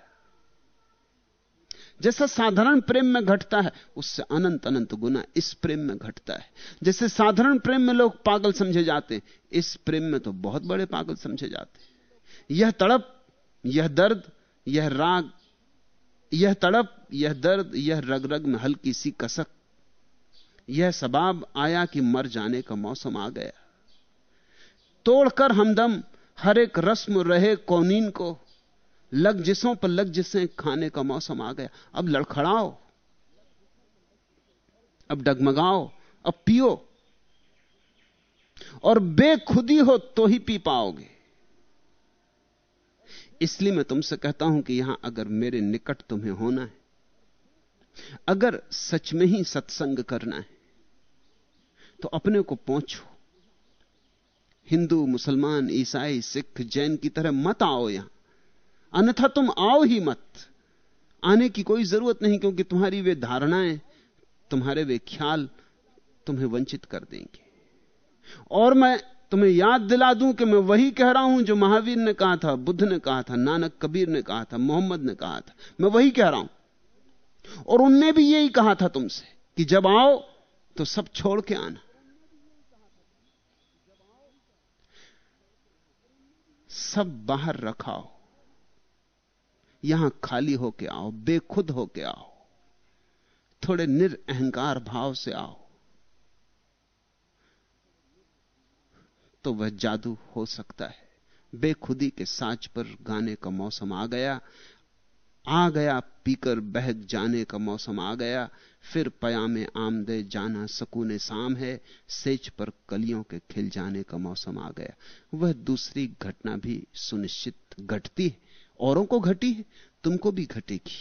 जैसा साधारण प्रेम में घटता है, उससे अनंत अनंत गुना इस प्रेम में घटता है। जैसे साधारण प्रेम में लोग पागल समझे जाते हैं, इस प्रेम में तो बहुत बड़े पागल समझे जाते हैं। यह तड़प, यह दर्द, यह राग, यह तड़प, यह दर्द, यह रग रग में हल्की सी कसक, यह सबाब आया कि मर जाने का मौसम आ गया। तोड़कर हमदम हर एक रस्म रहे कौनीन को। लग जिसों पर लग जिसे खाने का मौसम आ गया। अब लड़खड़ाओ, अब डगमगाओ, अब पियो। और बेखुदी हो तो ही पी पाओगे। इसलिए मैं तुमसे कहता हूँ कि यहाँ अगर मेरे निकट तुम्हें होना है, अगर सच में ही सत्संग करना है तो अपने को पहुंचो। हिंदू, मुसलमान, ईसाई, सिख, जैन की तरह मत आओ यहाँ। अन्यथा तुम आओ ही मत। आने की कोई ज़रूरत नहीं, क्योंकि तुम्हारी वे धारणाएँ, तुम्हारे वे ख्याल तुम्हें वंचित कर देंगे। और मैं तुम्हें याद दिला दूँ कि मैं वही कह रहा हूँ जो महावीर ने कहा था, बुद्ध ने कहा था, नानक कबीर ने कहा था, मोहम्मद ने कहा था। मैं वही कह रहा हूँ। और उनने भी यही कहा था तुमसे कि जब आओ तो सब छोड़ के आना। सब बाहर रखाओ। यहाँ खाली होके आओ, बेखुद होके आओ। थोड़े निरअहकार भाव से आओ। तो वह जादू हो सकता है। बेखुदी के साच पर गाने का मौसम आ गया आ गया पीकर बहक जाने का मौसम आ गया फिर पयामे आमदे जाना सकूने शाम है सेच पर कलियों के खिल जाने का मौसम आ गया। वह दूसरी घटना भी सुनिश्चित घटती है, औरों को घटी है, तुमको भी घटेगी।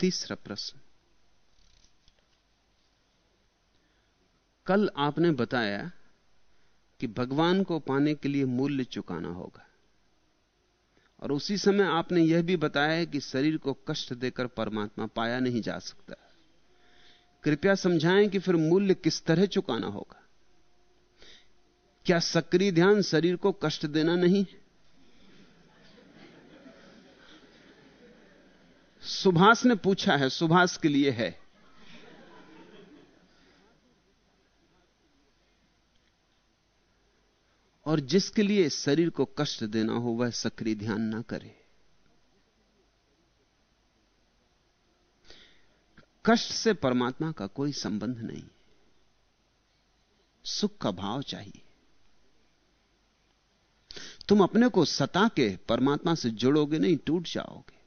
तीसरा प्रश्न। कल आपने बताया कि भगवान को पाने के लिए मूल्य चुकाना होगा। और उसी समय आपने यह भी बताया कि शरीर को कष्ट देकर परमात्मा पाया नहीं जा सकता। कृपया समझाएँ कि फिर मूल्य किस तरह चुकाना होगा। क्या सक्रिय ध्यान शरीर को कष्ट देना नहीं? सुभाष ने पूछा है, सुभाष के लिए है। और जिसके लिए शरीर को कष्ट देना हो, वह सक्रिय ध्यान ना करे। कष्ट से परमात्मा का कोई संबंध नहीं। सुख का भाव चाहिए। तुम अपने को सता के परमात्मा से जुड़ोगे नहीं, टूट जाओगे।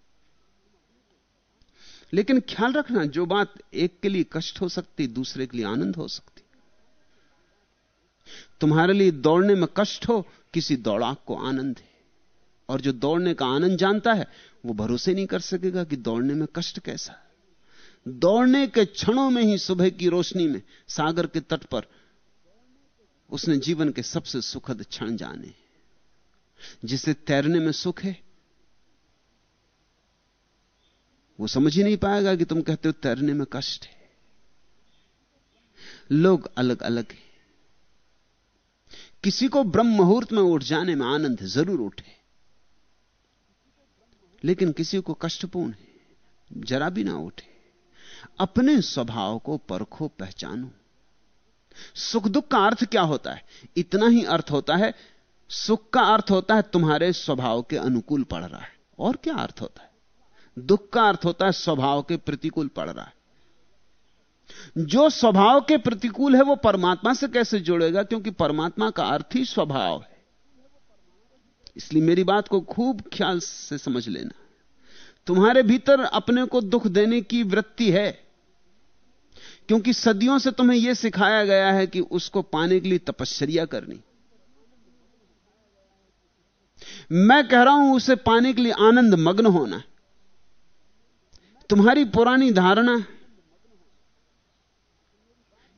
लेकिन ख्याल रखना, जो बात एक के लिए कष्ट हो सकती, दूसरे के लिए आनंद हो सकती। तुम्हारे लिए दौड़ने में कष्ट हो, किसी दौड़ाक को आनंद है। और जो दौड़ने का आनंद जानता है, वो भरोसे नहीं कर सकेगा कि दौड़ने में कष्ट कैसा दौड़ने के क्षणों में ही सुबह की रोशनी में, सागर के तट पर, उसने जीवन के सबसे सुखद क्षण जाने जिसे तैरने में सुख है। वो समझ ही नहीं पाएगा कि तुम कहते हो तैरने में कष्ट है। लोग अलग अलग हैं। किसी को ब्रह्म मुहूर्त में उठ जाने में आनंद ज़रूर उठे। लेकिन किसी को कष्टपूर्ण है, जरा भी ना उठे। अपने स्वभाव को परखो, पहचानो। सुख दुख का अर्थ क्या होता है? इतना ही अर्थ होता है, सुख का अर्थ होता है तुम्हारे स्वभाव के अनुकूल पड़ रहा है। और क्या अर्थ होता है? दुख का अर्थ होता है, स्वभाव के प्रतिकूल पड़ रहा है। जो स्वभाव के प्रतिकूल है वो परमात्मा से कैसे जोड़ेगा? क्योंकि परमात्मा का अर्थ ही स्वभाव है। इसलिए मेरी बात को खूब ख्याल से समझ लेना। तुम्हारे भीतर अपने को दुख देने की वृत्ति है। क्योंकि सदियों से तुम्हें यह सिखाया गया है कि उसको पाने के लिए तपश्चर्या करनी। मैं कह रहा हूँ, उसे पाने के लिए आनंद मग्न होना। तुम्हारी पुरानी धारणा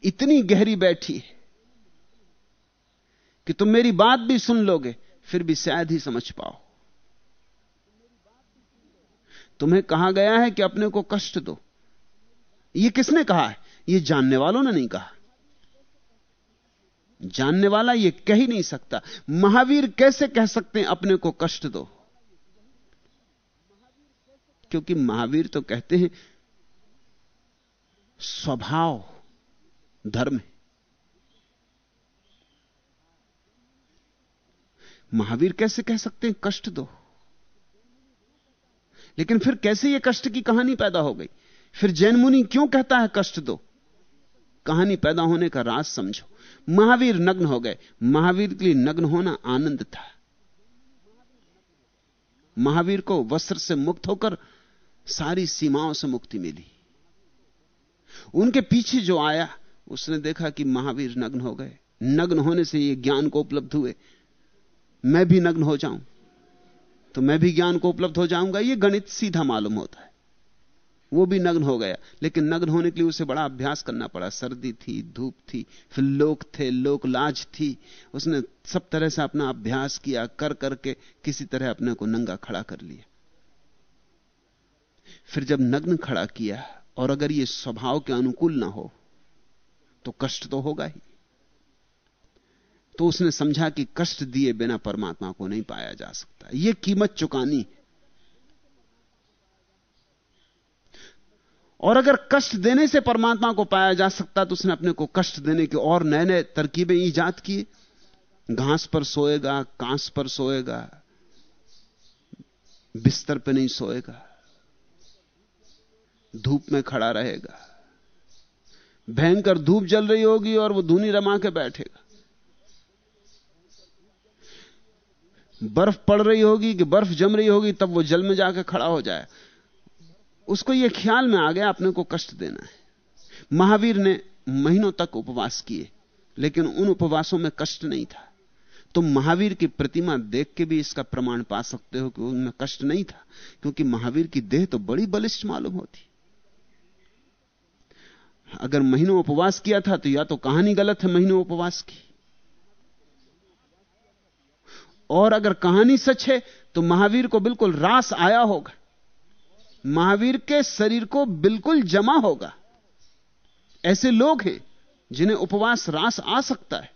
इतनी गहरी बैठी है कि तुम मेरी बात भी सुन लोगे, फिर भी शायद ही समझ पाओ। तुम्हें कहा गया है कि अपने को कष्ट दो। यह किसने कहा है? यह जानने वालों ने नहीं कहा। जानने वाला यह कह ही नहीं सकता। महावीर कैसे कह सकते हैं, अपने को कष्ट दो? क्योंकि महावीर तो कहते हैं, स्वभाव धर्म है। महावीर कैसे कह सकते हैं, कष्ट दो। लेकिन फिर कैसे यह कष्ट की कहानी पैदा हो गई? फिर जैन मुनि क्यों कहता है, कष्ट दो? कहानी पैदा होने का राज समझो। महावीर नग्न हो गए। महावीर के लिए नग्न होना आनंद था। महावीर को वस्त्र से मुक्त होकर सारी सीमाओं से मुक्ति मिली। उनके पीछे जो आया उसने देखा कि महावीर नग्न हो गए। नग्न होने से ये ज्ञान को उपलब्ध हुए। मैं भी नग्न हो जाऊँ तो मैं भी ज्ञान को उपलब्ध हो जाऊँगा, ये गणित सीधा मालूम होता है। वो भी नग्न हो गया, लेकिन नग्न होने के लिए उसे बड़ा अभ्यास करना पड़ा। सर्दी थी, धूप थी, फिर लोक थे, लोक लाज थी। उसने सब तरह से अपना अभ्यास किया, कर करके किसी तरह अपने को नंगा खड़ा कर लिया। फिर जब नग्न खड़ा किया, और अगर ये स्वभाव के अनुकूल ना हो तो कष्ट तो होगा ही। तो उसने समझा कि कष्ट दिए बिना परमात्मा को नहीं पाया जा सकता। यह कीमत चुकानी और अगर कष्ट देने से परमात्मा को पाया जा सकता तो उसने अपने को कष्ट देने के और नए नए तरकीबें ईजाद किए घास पर सोएगा, कांस पर सोएगा, बिस्तर पे नहीं सोएगा, धूप में खड़ा रहेगा। भयंकर धूप जल रही होगी और वो धूनी रमा के बैठेगा। बर्फ़ पड़ रही होगी कि बर्फ़ जम रही होगी, तब वो जल में जाकर खड़ा हो जाए। उसको ये ख्याल में आ गया, अपने को कष्ट देना है। महावीर ने महीनों तक उपवास किए, लेकिन उन उपवासों में कष्ट नहीं था। तुम महावीर की प्रतिमा देख के भी इसका प्रमाण पा सकते हो कि उनमें कष्ट नहीं था, क्योंकि महावीर की देह तो बड़ी बलिष्ठ मालूम होती। अगर महीनों उपवास किया था तो या तो कहानी गलत है महीनों उपवास की। और अगर कहानी सच है तो महावीर को बिल्कुल रास आया होगा। महावीर के शरीर को बिल्कुल जमा होगा। ऐसे लोग हैं जिन्हें उपवास रास आ सकता है।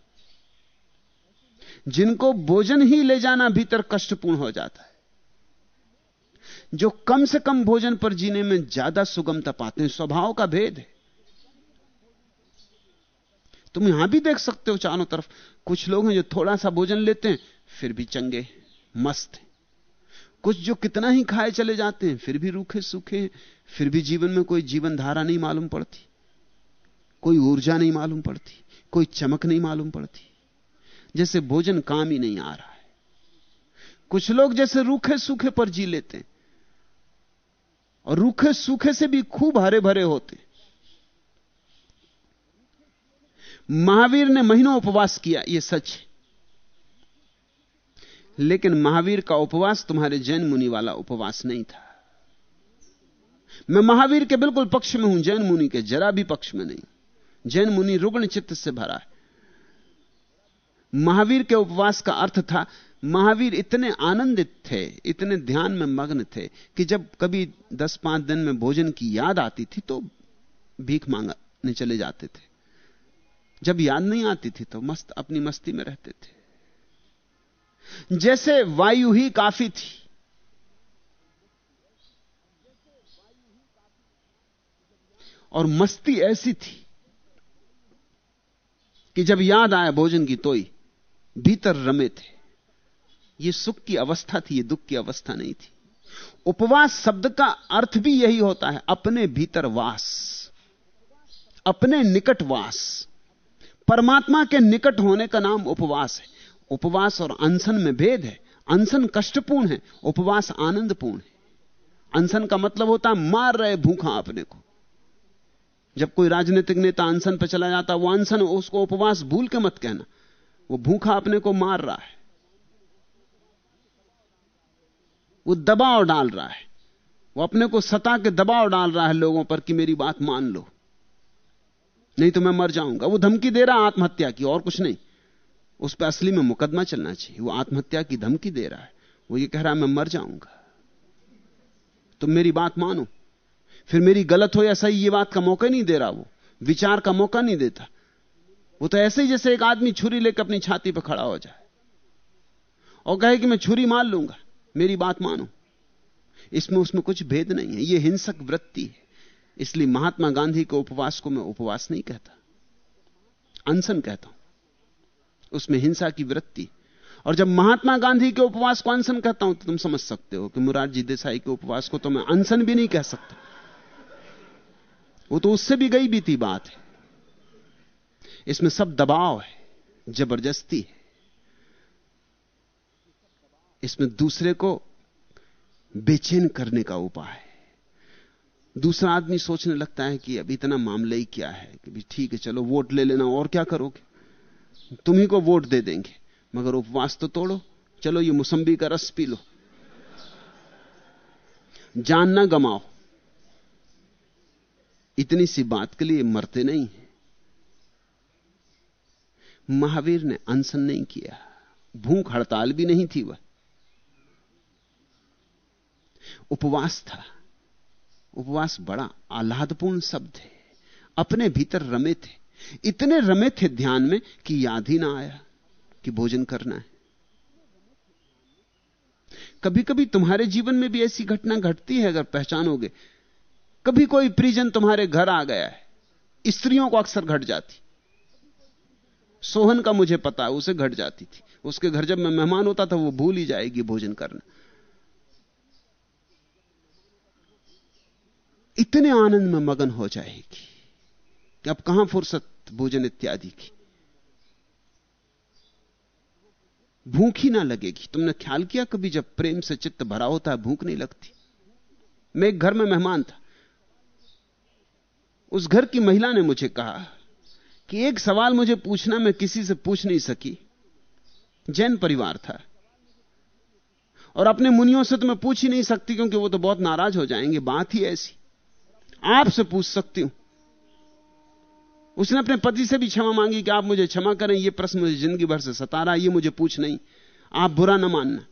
जिनको भोजन ही ले जाना भीतर कष्टपूर्ण हो जाता है। जो कम से कम भोजन पर जीने में ज़्यादा सुगमता पाते हैं, स्वभाव का भेद है। तुम यहाँ भी देख सकते हो चारों तरफ़। कुछ लोग हैं जो थोड़ा सा भोजन लेते हैं, फिर भी चंगे, मस्त हैं। कुछ जो कितना ही खाए चले जाते हैं, फिर भी रूखे सूखे फिर भी जीवन में कोई जीवन धारा नहीं मालूम पड़ती। कोई ऊर्जा नहीं मालूम पड़ती, कोई चमक नहीं मालूम पड़ती। जैसे भोजन काम ही नहीं आ रहा है। कुछ लोग जैसे रूखे सूखे पर जी लेते हैं। और रूखे सूखे से भी खूब हरे भरे होते महावीर ने महीनों उपवास किया यह सच है। लेकिन महावीर का उपवास तुम्हारे जैन मुनि वाला उपवास नहीं था। मैं महावीर के बिल्कुल पक्ष में हूँ, जैन मुनि के जरा भी पक्ष में नहीं। जैन मुनि रुग्ण चित्त से भरा है। महावीर के उपवास का अर्थ था, महावीर इतने आनंदित थे, इतने ध्यान में मग्न थे, कि जब कभी दस पाँच दिन में भोजन की याद आती थी तो भीख मांगने चले जाते थे। जब याद नहीं आती थी तो मस्त, अपनी मस्ती में रहते थे। जैसे वायु ही काफ़ी थी। और मस्ती ऐसी थी कि जब याद आया भोजन की तोई भीतर रमे थे। यह सुख की अवस्था थी यह दुख की अवस्था नहीं थी। उपवास शब्द का अर्थ भी यही होता है, अपने भीतर वास, अपने निकट वास। परमात्मा के निकट होने का नाम उपवास है। उपवास और अनशन में भेद है। अनशन कष्टपूर्ण है, उपवास आनंदपूर्ण है। अनशन का मतलब होता है, मार रहे भूखा अपने को। जब कोई राजनीतिक नेता अनशन पर चला जाता वो अनशन, उसको उपवास भूल के मत कहना। वो भूखा अपने को मार रहा है। वो दबाव डाल रहा है। वो अपने को सता के दबाव डाल रहा है लोगों पर कि मेरी बात मान लो। नहीं तो मैं मर जाऊँगा। वो धमकी दे रहा आत्महत्या की, और कुछ नहीं। उस पर असली में मुकदमा चलना चाहिए। वो आत्महत्या की धमकी दे रहा है। वो ये कह रहा है, मैं मर जाऊँगा। तुम मेरी बात मानो। फिर मेरी गलत हो या सही, ये बात का मौका नहीं दे रहा वो। विचार का मौका नहीं देता। वो तो ऐसे ही जैसे एक आदमी छुरी लेकर अपनी छाती पर खड़ा हो जाए। और कहे कि मैं छुरी मार लूँगा। मेरी बात मानो। इसमें उसमें कुछ भेद नहीं है। यह हिंसक वृत्ति है। इसलिए महात्मा गांधी के उपवास को मैं उपवास नहीं कहता। अनशन कहता हूँ। उसमें हिंसा की वृत्ति। और जब महात्मा गांधी के उपवास को अनशन कहता हूँ तो तुम समझ सकते हो कि मुरारजी देसाई के उपवास को तो मैं अनशन भी नहीं कह सकता। वो तो उससे भी गई थी बात है। इसमें सब दबाव है, ज़बरदस्ती है। इसमें दूसरे को बेचैन करने का उपाय है। दूसरा आदमी सोचने लगता है कि अब इतना मामला ही क्या है कि ठीक है, चलो वोट ले लेना, और क्या करोगे? तुम ही को वोट दे देंगे, मगर उपवास तो तोड़ो, चलो ये मुसंबी का रस पी लो। जान ना गमाओ। इतनी सी बात के लिए मरते नहीं महावीर ने अनशन नहीं किया, भूख हड़ताल भी नहीं थी वह। उपवास था। उपवास बड़ा आह्लादपूर्ण शब्द है। अपने भीतर रमे थे। इतने रमे थे ध्यान में कि याद ही ना आया कि भोजन करना है। कभी कभी तुम्हारे जीवन में भी ऐसी घटना घटती है, अगर पहचानोगे। कभी कोई परिजन तुम्हारे घर आ गया है। स्त्रियों को अक्सर घट जाती। सोहन का मुझे पता है उसे घट जाती थी। उसके घर जब मैं मेहमान होता था, वो भूल ही जाएगी भोजन करना। इतने आनंद में मगन हो जाएगी कि अब कहाँ फुर्सत, भोजन इत्यादि की? भूख ही ना लगेगी। तुमने ख्याल किया कभी जब प्रेम से चित्त भरा होता है, भूख नहीं लगती? मैं एक घर में मेहमान था। उस घर की महिला ने मुझे कहा कि एक सवाल मुझे पूछना, मैं किसी से पूछ नहीं सकी। जैन परिवार था। और अपने मुनियों से तो मैं पूछ ही नहीं सकती, क्योंकि वो तो बहुत नाराज़ हो जाएँगे। बात ही ऐसी। आपसे पूछ सकती हूँ। उसने अपने पति से भी क्षमा मांगी कि आप मुझे क्षमा करें यह प्रश्न मुझे ज़िंदगी भर से सता रहा ये मुझे पूछ नहीं। आप बुरा ना मानना।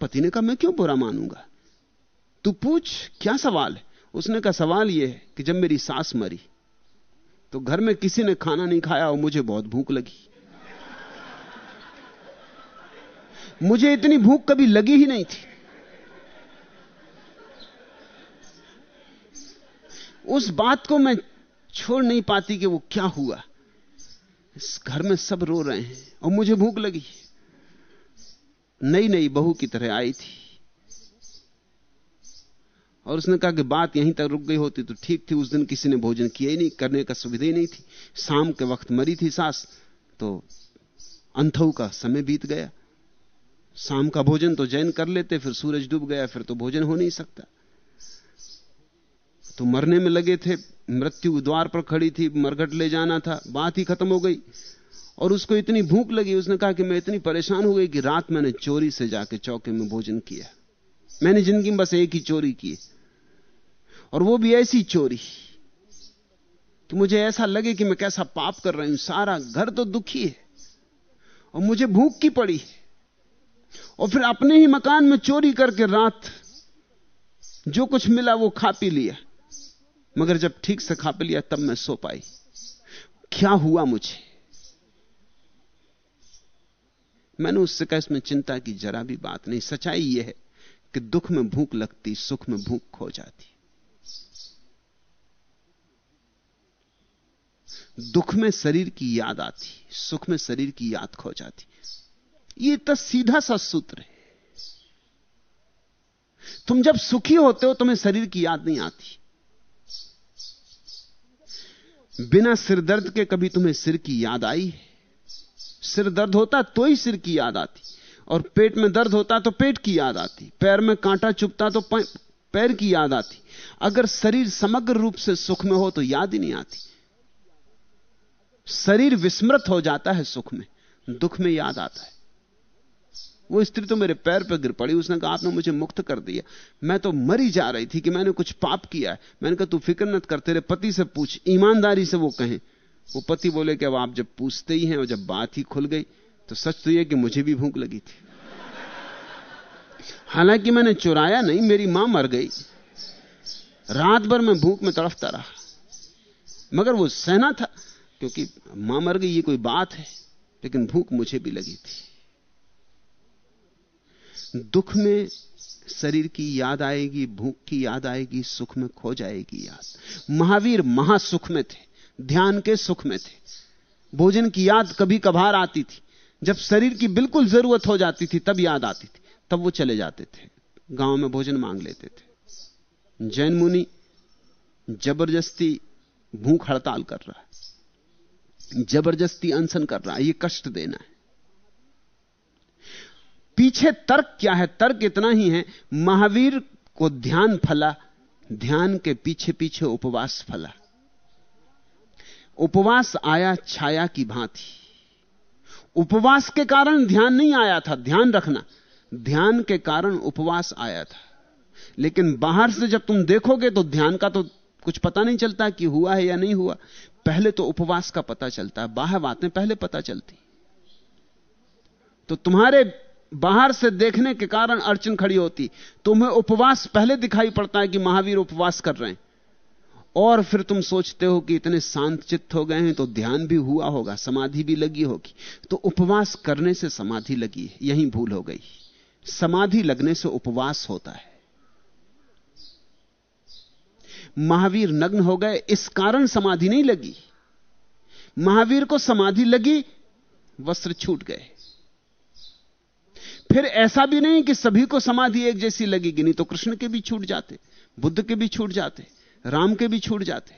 पति ने कहा, मैं क्यों बुरा मानूँगा? तू पूछ, क्या सवाल है? उसने कहा, सवाल यह है कि जब मेरी सास मरी तो घर में किसी ने खाना नहीं खाया और मुझे बहुत भूख लगी। मुझे इतनी भूख कभी लगी ही नहीं थी। उस बात को मैं छोड़ नहीं पाती कि वो क्या हुआ। इस घर में सब रो रहे हैं और मुझे भूख लगी। नई नई बहू की तरह आई थी। और उसने कहा कि बात यहीं तक रुक गई होती तो ठीक थी, उस दिन किसी ने भोजन किया ही नहीं, करने का सुविधा ही नहीं थी। शाम के वक्त मरी थी सास तो अंथऊ का समय बीत गया। शाम का भोजन तो जैन कर लेते, फिर सूरज डूब गया, फिर तो भोजन हो नहीं सकता। तो मरने में लगे थे, मृत्यु द्वार पर खड़ी थी, मरघट ले जाना था, बात ही खत्म हो गई। और उसको इतनी भूख लगी, उसने कहा कि मैं इतनी परेशान हो गई कि रात मैंने चोरी से जाके चौके में भोजन किया। मैंने ज़िंदगी में बस एक ही चोरी की। और वो भी ऐसी चोरी। कि मुझे ऐसा लगे कि मैं कैसा पाप कर रही हूँ, सारा घर तो दुखी है। और मुझे भूख की पड़ी और फिर अपने ही मकान में चोरी करके रात जो कुछ मिला वो खा पी लिया। मगर जब ठीक से खा पी लिया, तब मैं सो पाई। क्या हुआ मुझे? मैंने उससे कहा, इसमें चिंता की जरा भी बात नहीं। सच्चाई यह है कि दुख में भूख लगती, सुख में भूख खो जाती। दुख में शरीर की याद आती, सुख में शरीर की याद खो जाती। ये तो सीधा सा सूत्र है। तुम जब सुखी होते हो, तुम्हें शरीर की याद नहीं आती। बिना सिर दर्द के कभी तुम्हें सिर की याद आई? है सिर दर्द होता तो ही सिर की याद आती। और पेट में दर्द होता तो पेट की याद आती। पैर में कांटा चुपता तो पैर की याद आती। अगर शरीर समग्र रूप से सुख में हो तो याद ही नहीं आती। शरीर विस्मृत हो जाता है सुख में। दुख में याद आता है। वो स्त्री तो मेरे पैर पर गिर पड़ी, उसने कहा, आपने मुझे मुक्त कर दिया। मैं तो मरी जा रही थी कि मैंने कुछ पाप किया है। मैंने कहा, तू फ़िक्र मत कर, तेरे पति से पूछ, ईमानदारी से वो कहें। वो पति बोले कि अब आप जब पूछते ही हैं और जब बात ही खुल गई तो सच तो यह कि मुझे भी भूख लगी थी। हालाँकि मैंने चुराया नहीं, मेरी माँ मर गई। रात भर मैं भूख में तड़फता रहा। मगर वो सहना था, क्योंकि माँ मर गई, ये कोई बात है, लेकिन भूख मुझे भी लगी थी। दुख में शरीर की याद आएगी, भूख की याद आएगी, सुख में खो जाएगी याद। महावीर महासुख में थे, ध्यान के सुख में थे। भोजन की याद कभी कभार आती थी। जब शरीर की बिल्कुल ज़रूरत हो जाती थी, तब याद आती थी। तब वो चले जाते थे, गाँव में भोजन मांग लेते थे। जैन मुनि ज़बरदस्ती भूख हड़ताल कर रहा है। ज़बरदस्ती अनशन कर रहा है, ये कष्ट देना है। पीछे तर्क क्या है? तर्क इतना ही है, महावीर को ध्यान फला, ध्यान के पीछे पीछे उपवास फला। उपवास आया छाया की भांति। उपवास के कारण ध्यान नहीं आया था, ध्यान रखना। ध्यान के कारण उपवास आया था। लेकिन बाहर से जब तुम देखोगे तो ध्यान का तो कुछ पता नहीं चलता कि हुआ है या नहीं हुआ। पहले तो उपवास का पता चलता है बाहर बातें पहले पता चलती। तो तुम्हारे बाहर से देखने के कारण अड़चन खड़ी होती। तुम्हें उपवास पहले दिखाई पड़ता है कि महावीर उपवास कर रहे हैं। और फिर तुम सोचते हो कि इतने शांत चित्त हो गए हैं तो ध्यान भी हुआ होगा, समाधि भी लगी होगी। तो उपवास करने से समाधि लगी है, यही भूल हो गई। समाधि लगने से उपवास होता है। महावीर नग्न हो गए, इस कारण समाधि नहीं लगी। महावीर को समाधि लगी, वस्त्र छूट गए। फिर ऐसा भी नहीं कि सभी को समाधि एक जैसी लगेगी, नहीं तो कृष्ण के भी छूट जाते, बुद्ध के भी छूट जाते, राम के भी छूट जाते।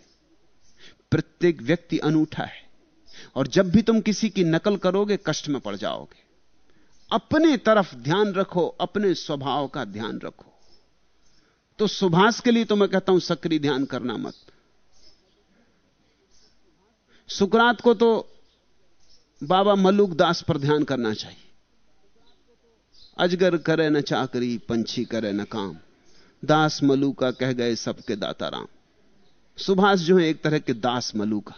प्रत्येक व्यक्ति अनूठा है। और जब भी तुम किसी की नकल करोगे, कष्ट में पड़ जाओगे। अपने तरफ़ ध्यान रखो, अपने स्वभाव का ध्यान रखो। तो सुभाष के लिए तो मैं कहता हूँ, सक्रिय ध्यान करना मत। सुकरात को तो बाबा मलुक दास पर ध्यान करना चाहिए। अजगर करे न चाकरी, पंछी करे न काम। दास मलुका कह गए सबके दाता राम। सुभाष जो है एक तरह के दास मलुका।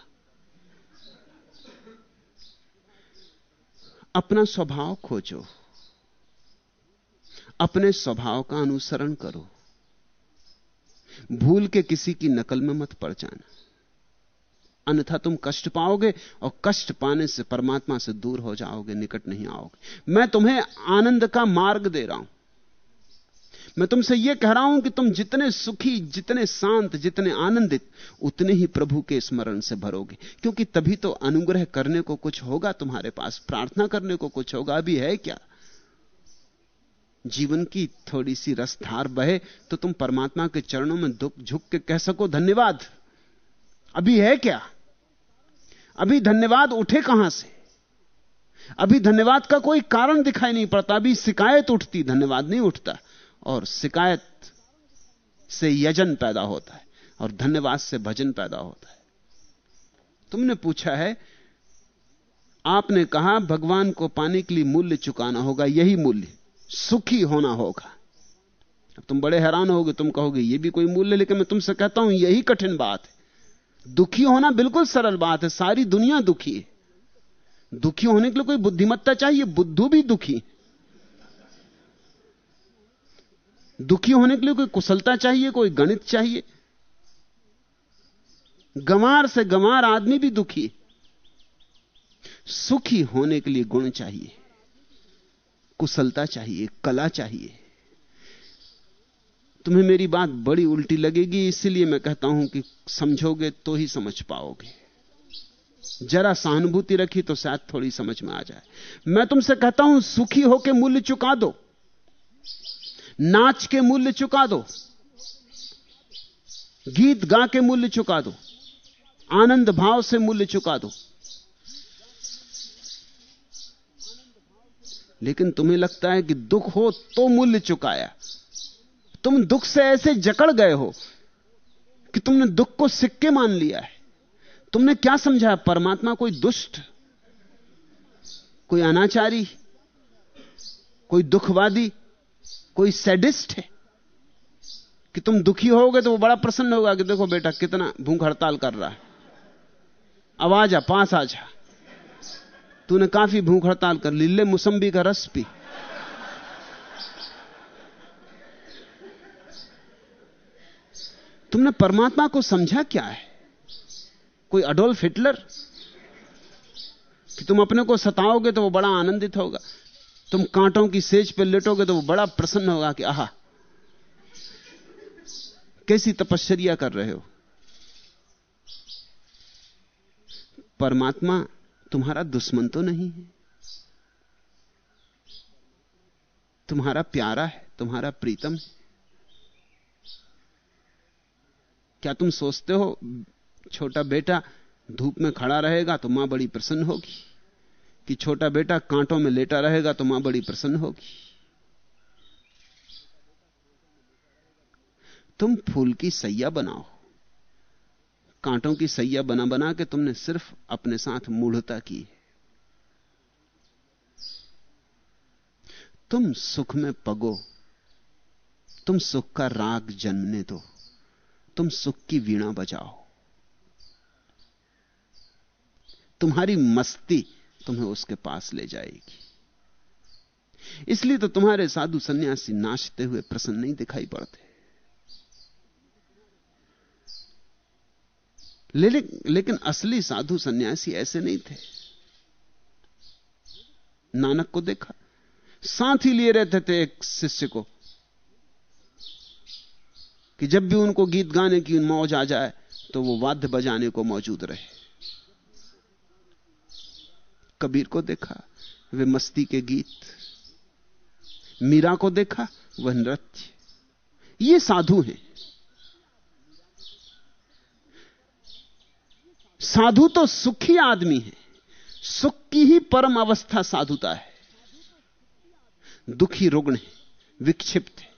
अपना स्वभाव खोजो। अपने स्वभाव का अनुसरण करो। भूल के किसी की नकल में मत पड़ जाना। अन्यथा तुम कष्ट पाओगे और कष्ट पाने से परमात्मा से दूर हो जाओगे, निकट नहीं आओगे। मैं तुम्हें आनंद का मार्ग दे रहा हूँ। मैं तुमसे यह कह रहा हूँ कि तुम जितने सुखी, जितने शांत, जितने आनंदित, उतने ही प्रभु के स्मरण से भरोगे। क्योंकि तभी तो अनुग्रह करने को कुछ होगा तुम्हारे पास, प्रार्थना करने को कुछ होगा। अभी है क्या? जीवन की थोड़ी सी रसधार बहे तो तुम परमात्मा के चरणों में दुख झुक के कह सको, धन्यवाद। अभी है क्या? अभी धन्यवाद उठे कहाँ से? अभी धन्यवाद का कोई कारण दिखाई नहीं पड़ता। अभी शिकायत उठती, धन्यवाद नहीं उठता। और शिकायत से यजन पैदा होता है और धन्यवाद से भजन पैदा होता है। तुमने पूछा है, आपने कहा भगवान को पाने के लिए मूल्य चुकाना होगा, यही मूल्य, सुखी होना होगा। तुम बड़े हैरान होगे, तुम कहोगे यह भी कोई मूल्य लेकिन मैं तुमसे कहता हूँ, यही कठिन बात है। दुखी होना बिल्कुल सरल बात है, सारी दुनिया दुखी है। दुखी होने के लिए कोई बुद्धिमत्ता चाहिए, बुद्धू भी दुखी। दुखी होने के लिए कोई कुशलता चाहिए, कोई गणित चाहिए। गंवार से गंवार आदमी भी दुखी। सुखी होने के लिए गुण चाहिए। कुशलता चाहिए, कला चाहिए। तुम्हें मेरी बात बड़ी उल्टी लगेगी, इसलिए मैं कहता हूँ कि समझोगे तो ही समझ पाओगे। जरा सहानुभूति रखी तो शायद थोड़ी समझ में आ जाए। मैं तुमसे कहता हूँ, सुखी होकर मूल्य चुका दो। नाच के मूल्य चुका दो। गीत गा के मूल्य चुका दो। आनंद भाव से मूल्य चुका दो। लेकिन तुम्हें लगता है कि दुख हो तो मूल्य चुकाया। तुम दुख से ऐसे जकड़ गए हो कि तुमने दुख को सिक्के मान लिया है। तुमने क्या समझा? परमात्मा कोई दुष्ट? कोई अनाचारी? कोई दुखवादी? कोई सैडिस्ट है? कि तुम दुखी होगे तो वो बड़ा प्रसन्न होगा कि देखो बेटा कितना भूख हड़ताल कर रहा है। आवाज़ आ पास आ जा। तूने काफ़ी भूख हड़ताल कर लीले मुसंबी का रस पी। तुमने परमात्मा को समझा क्या है? कोई अडोल्फ हिटलर? कि तुम अपने को सताओगे तो वो बड़ा आनंदित होगा। तुम कांटों की सेज पर लेटोगे तो वो बड़ा प्रसन्न होगा कि आहा, कैसी तपश्चर्या कर रहे हो? परमात्मा तुम्हारा दुश्मन तो नहीं है। तुम्हारा प्यारा है, तुम्हारा प्रीतम क्या तुम सोचते हो, छोटा बेटा धूप में खड़ा रहेगा तो माँ बड़ी प्रसन्न होगी? कि छोटा बेटा कांटों में लेटा रहेगा तो माँ बड़ी प्रसन्न होगी? तुम फूल की सैया बनाओ। कांटों की सैया बना बना के तुमने सिर्फ़ अपने साथ मूढ़ता की है। तुम सुख में पगो, तुम सुख का राग जन्मने दो। तुम सुख की वीणा बजाओ। तुम्हारी मस्ती तुम्हें उसके पास ले जाएगी। इसलिए तो तुम्हारे साधु सन्यासी नाचते हुए प्रसन्न नहीं दिखाई पड़ते। ले, ले, लेकिन असली साधु सन्यासी ऐसे नहीं थे। नानक को देखा। साथ ही लिए रहते थे एक शिष्य को। कि जब भी उनको गीत गाने की मौज आ जाए तो वो वाद्य बजाने को मौजूद रहे। कबीर को देखा, वे मस्ती के गीत। मीरा को देखा, वह नृत्य। ये साधु हैं। साधु तो सुखी आदमी है। सुख की ही परम अवस्था साधुता है। दुखी रुग्ण है, विक्षिप्त है।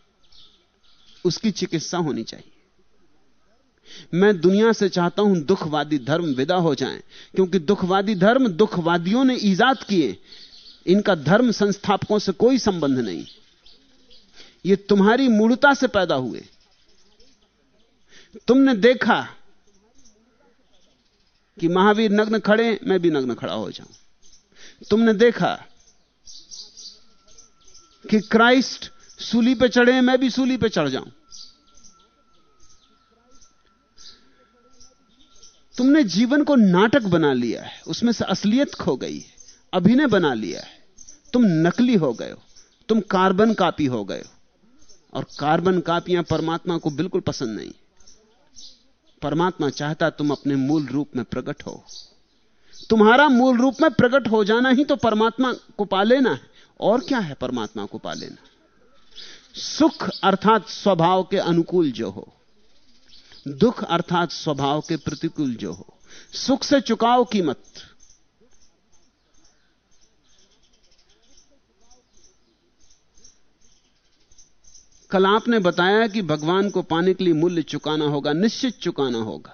उसकी चिकित्सा होनी चाहिए। मैं दुनिया से चाहता हूँ दुखवादी धर्म विदा हो जाएँ, क्योंकि दुखवादी धर्म दुखवादियों ने ईजाद किए। इनका धर्म संस्थापकों से कोई संबंध नहीं। ये तुम्हारी मूढ़ता से पैदा हुए। तुमने देखा कि महावीर नग्न खड़े, मैं भी नग्न खड़ा हो जाऊँ। तुमने देखा कि क्राइस्ट सूली पे चढ़े मैं भी सूली पे चढ़ जाऊँ। तुमने जीवन को नाटक बना लिया है, उसमें से असलियत खो गई है, अभिनय बना लिया है। तुम नकली हो गए हो, तुम कार्बन कापी हो गए हो, और कार्बन कापियाँ परमात्मा को बिल्कुल पसंद नहीं। परमात्मा चाहता तुम अपने मूल रूप में प्रकट हो। तुम्हारा मूल रूप में प्रकट हो जाना ही तो परमात्मा को पा लेना है। और क्या है परमात्मा को पा लेना? सुख अर्थात स्वभाव के अनुकूल जो हो, दुख अर्थात स्वभाव के प्रतिकूल जो हो, सुख से चुकाओ कीमत कल आपने बताया कि भगवान को पाने के लिए मूल्य चुकाना होगा, निश्चित चुकाना होगा।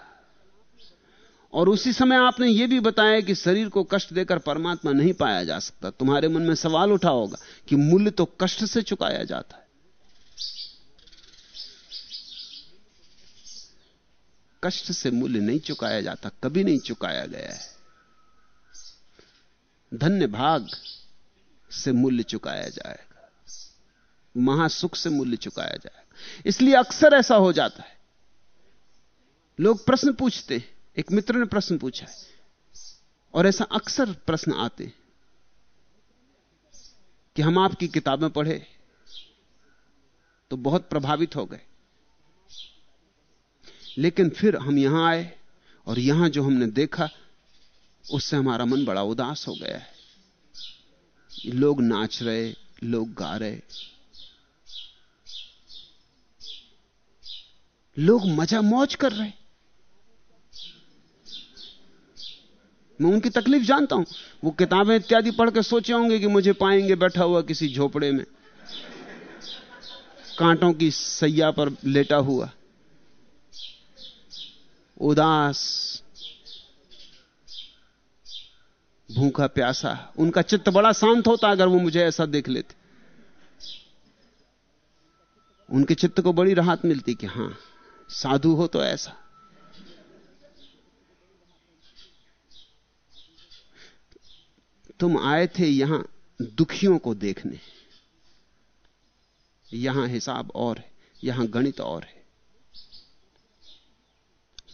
और उसी समय आपने यह भी बताया कि शरीर को कष्ट देकर परमात्मा नहीं पाया जा सकता। तुम्हारे मन में सवाल उठा होगा कि मूल्य तो कष्ट से चुकाया जाता है। कष्ट से मूल्य नहीं चुकाया जाता, कभी नहीं चुकाया गया है। धन्य भाग से मूल्य चुकाया जाएगा। महासुख से मूल्य चुकाया जाएगा। इसलिए अक्सर ऐसा हो जाता है। लोग प्रश्न पूछते एक मित्र ने प्रश्न पूछा है। और ऐसा अक्सर प्रश्न आते कि हम आपकी किताबें पढ़े तो बहुत प्रभावित हो गए। लेकिन फिर हम यहाँ आए और यहाँ जो हमने देखा, उससे हमारा मन बड़ा उदास हो गया है। लोग नाच रहे, लोग गा रहे। लोग मज़ा मौज कर रहे। मैं उनकी तकलीफ़ जानता हूँ। वो किताबें इत्यादि पढ़ के सोचे होंगे कि मुझे पाएँगे बैठा हुआ किसी झोपड़े में। कांटों की सैया पर लेटा हुआ। उदास, भूखा, प्यासा। उनका चित्त बड़ा शांत होता अगर वो मुझे ऐसा देख लेते। उनके चित्त को बड़ी राहत मिलती कि हाँ, साधु हो तो ऐसा। तुम आए थे यहाँ दुखियों को देखने। यहाँ हिसाब और है, यहाँ गणित और है।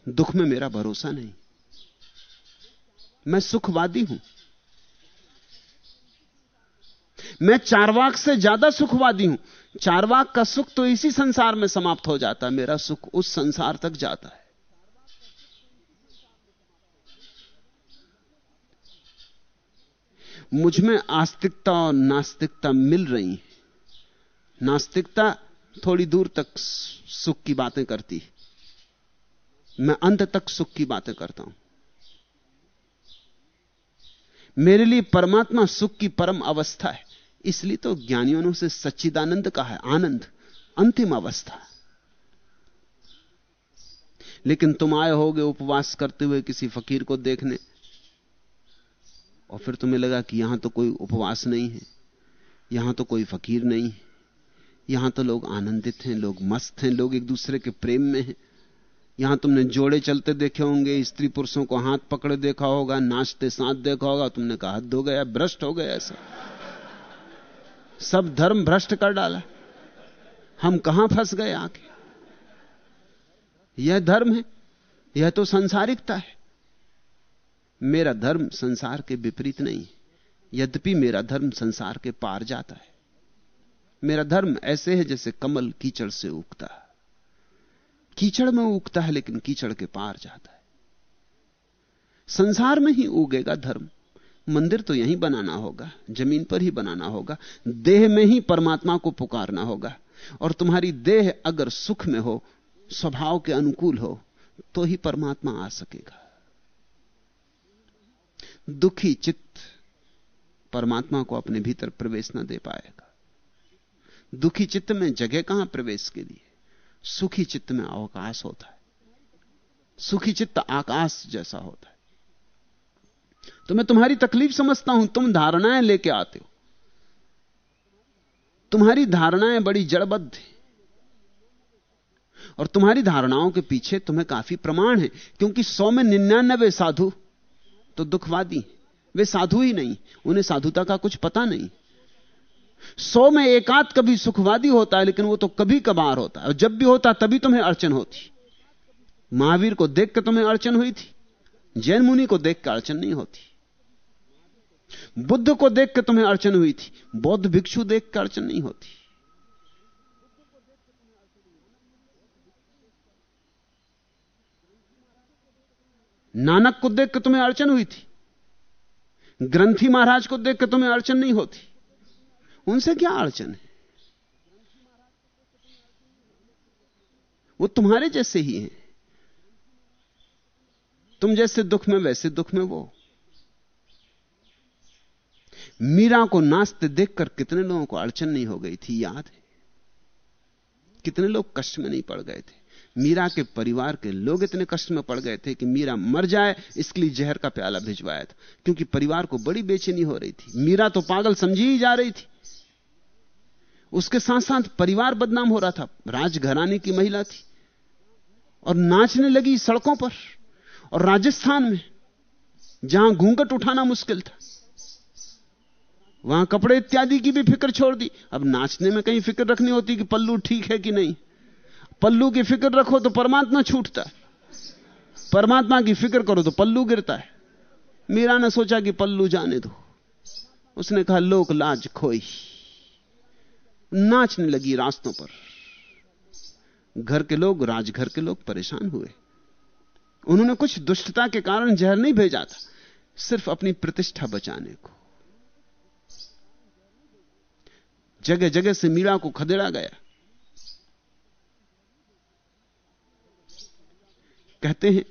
दुख में मेरा भरोसा नहीं। मैं सुखवादी हूँ। मैं चारवाक से ज़्यादा सुखवादी हूँ। चारवाक का सुख तो इसी संसार में समाप्त हो जाता है। मेरा सुख उस संसार तक जाता है। मुझमें आस्तिकता और नास्तिकता मिल रही है। नास्तिकता थोड़ी दूर तक सुख की बातें करती है। मैं अंत तक सुख की बातें करता हूँ। मेरे लिए परमात्मा सुख की परम अवस्था है। इसलिए तो ज्ञानियों ने उसे सच्चिदानंद कहा है, आनंद, अंतिम अवस्था। लेकिन तुम आए होगे उपवास करते हुए किसी फकीर को देखने, और फिर तुम्हें लगा कि यहाँ तो कोई उपवास नहीं है, यहाँ तो कोई फकीर नहीं है, यहाँ तो लोग आनंदित हैं, लोग मस्त हैं, लोग एक दूसरे के प्रेम में हैं। यहाँ तुमने जोड़े चलते देखे होंगे, स्त्री पुरुषों को हाथ पकड़े देखा होगा, नाचते साथ देखा होगा, तुमने कहा, हद हो गया, भ्रष्ट हो गया ऐसा। सब धर्म भ्रष्ट कर डाला। हम कहाँ फंस गए आके यह धर्म है, यह तो संसारिकता है। मेरा धर्म संसार के विपरीत नहीं यद्यपि मेरा धर्म संसार के पार जाता है। मेरा धर्म ऐसे है जैसे कमल कीचड़ से उगता कीचड़ में उगता है, लेकिन कीचड़ के पार जाता है। संसार में ही उगेगा धर्म। मंदिर तो यहीं बनाना होगा, ज़मीन पर ही बनाना होगा, देह में ही परमात्मा को पुकारना होगा। और तुम्हारी देह अगर सुख में हो, स्वभाव के अनुकूल हो तो ही परमात्मा आ सकेगा। दुखी चित्त परमात्मा को अपने भीतर प्रवेश न दे पाएगा। दुखी चित्त में जगह कहाँ प्रवेश के लिए? सुखी चित्त में अवकाश होता है। सुखी चित्त आकाश जैसा होता है। तो मैं तुम्हारी तकलीफ़ समझता हूँ, तुम धारणाएँ लेके आते हो। तुम्हारी धारणाएँ बड़ी जड़बद्ध हैं। और तुम्हारी धारणाओं के पीछे तुम्हें काफ़ी प्रमाण है, क्योंकि सौ में निन्यानबे साधु तो दुखवादी वे साधु ही नहीं, उन्हें साधुता का कुछ पता नहीं। सौ में एकात कभी सुखवादी होता है, लेकिन वो तो कभी कभार होता है। और जब भी होता, तभी तुम्हें अड़चन होती। महावीर को देख के तुम्हें अड़चन हुई थी। जैन मुनि को देख के अड़चन नहीं होती। बुद्ध को देख के तुम्हें अड़चन हुई थी। बौद्ध भिक्षु देख के अड़चन नहीं होती। नानक को देख के तुम्हें अड़चन हुई थी। ग्रंथी महाराज को देख के तुम्हें अड़चन नहीं होती। उनसे क्या अड़चन है? वो तुम्हारे जैसे ही हैं। तुम जैसे दुख में, वैसे दुख में वो। मीरा को नाचते देखकर कितने लोगों को अड़चन नहीं हो गई थी, याद है? कितने लोग कष्ट में नहीं पड़ गए थे? मीरा के परिवार के लोग इतने कष्ट में पड़ गए थे कि मीरा मर जाए, इसके लिए जहर का प्याला भिजवाया था। क्योंकि परिवार को बड़ी बेचैनी हो रही थी। मीरा तो पागल समझी ही जा रही थी। उसके साथ साथ परिवार बदनाम हो रहा था। राजघराने की महिला थी। और नाचने लगी सड़कों पर और राजस्थान में, जहाँ घूंघट उठाना मुश्किल था। वहाँ कपड़े इत्यादि की भी फ़िक्र छोड़ दी। अब नाचने में कहीं फ़िक्र रखनी होती कि पल्लू ठीक है कि नहीं। पल्लू की फ़िक्र रखो तो परमात्मा छूटता है। परमात्मा की फ़िक्र करो तो पल्लू गिरता है। मीरा ने सोचा कि पल्लू जाने दो। उसने कहा, लोक लाज खोई। नाचने लगी रास्तों पर। घर के लोग, राजघर के लोग परेशान हुए। उन्होंने कुछ दुष्टता के कारण जहर नहीं भेजा था, सिर्फ़ अपनी प्रतिष्ठा बचाने को। जगह जगह से मीरा को खदेड़ा गया। कहते हैं,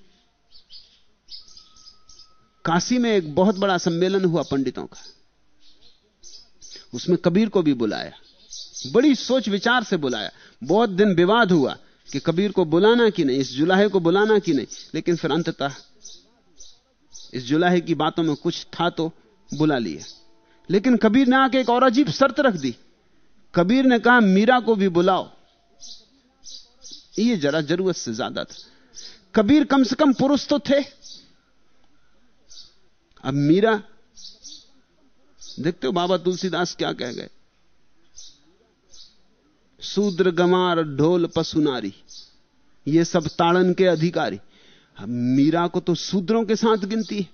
काशी में एक बहुत बड़ा सम्मेलन हुआ पंडितों का। उसमें कबीर को भी बुलाया। बड़ी सोच विचार से बुलाया। बहुत दिन विवाद हुआ कि कबीर को बुलाना कि नहीं, इस जुलाहे को बुलाना कि नहीं, लेकिन फिर अंततः इस जुलाहे की बातों में कुछ था तो बुला लिया लेकिन कबीर ने आके एक और अजीब शर्त रख दी। कबीर ने कहा, मीरा को भी बुलाओ। ये जरा ज़रूरत से ज़्यादा था। कबीर कम से कम पुरुष तो थे। अब मीरा, देखते हो बाबा तुलसीदास क्या कह गए? शूद्र गमार ढोल पशु नारी ये सब ताड़न के अधिकारी। मीरा को तो शूद्रों के साथ गिनती है।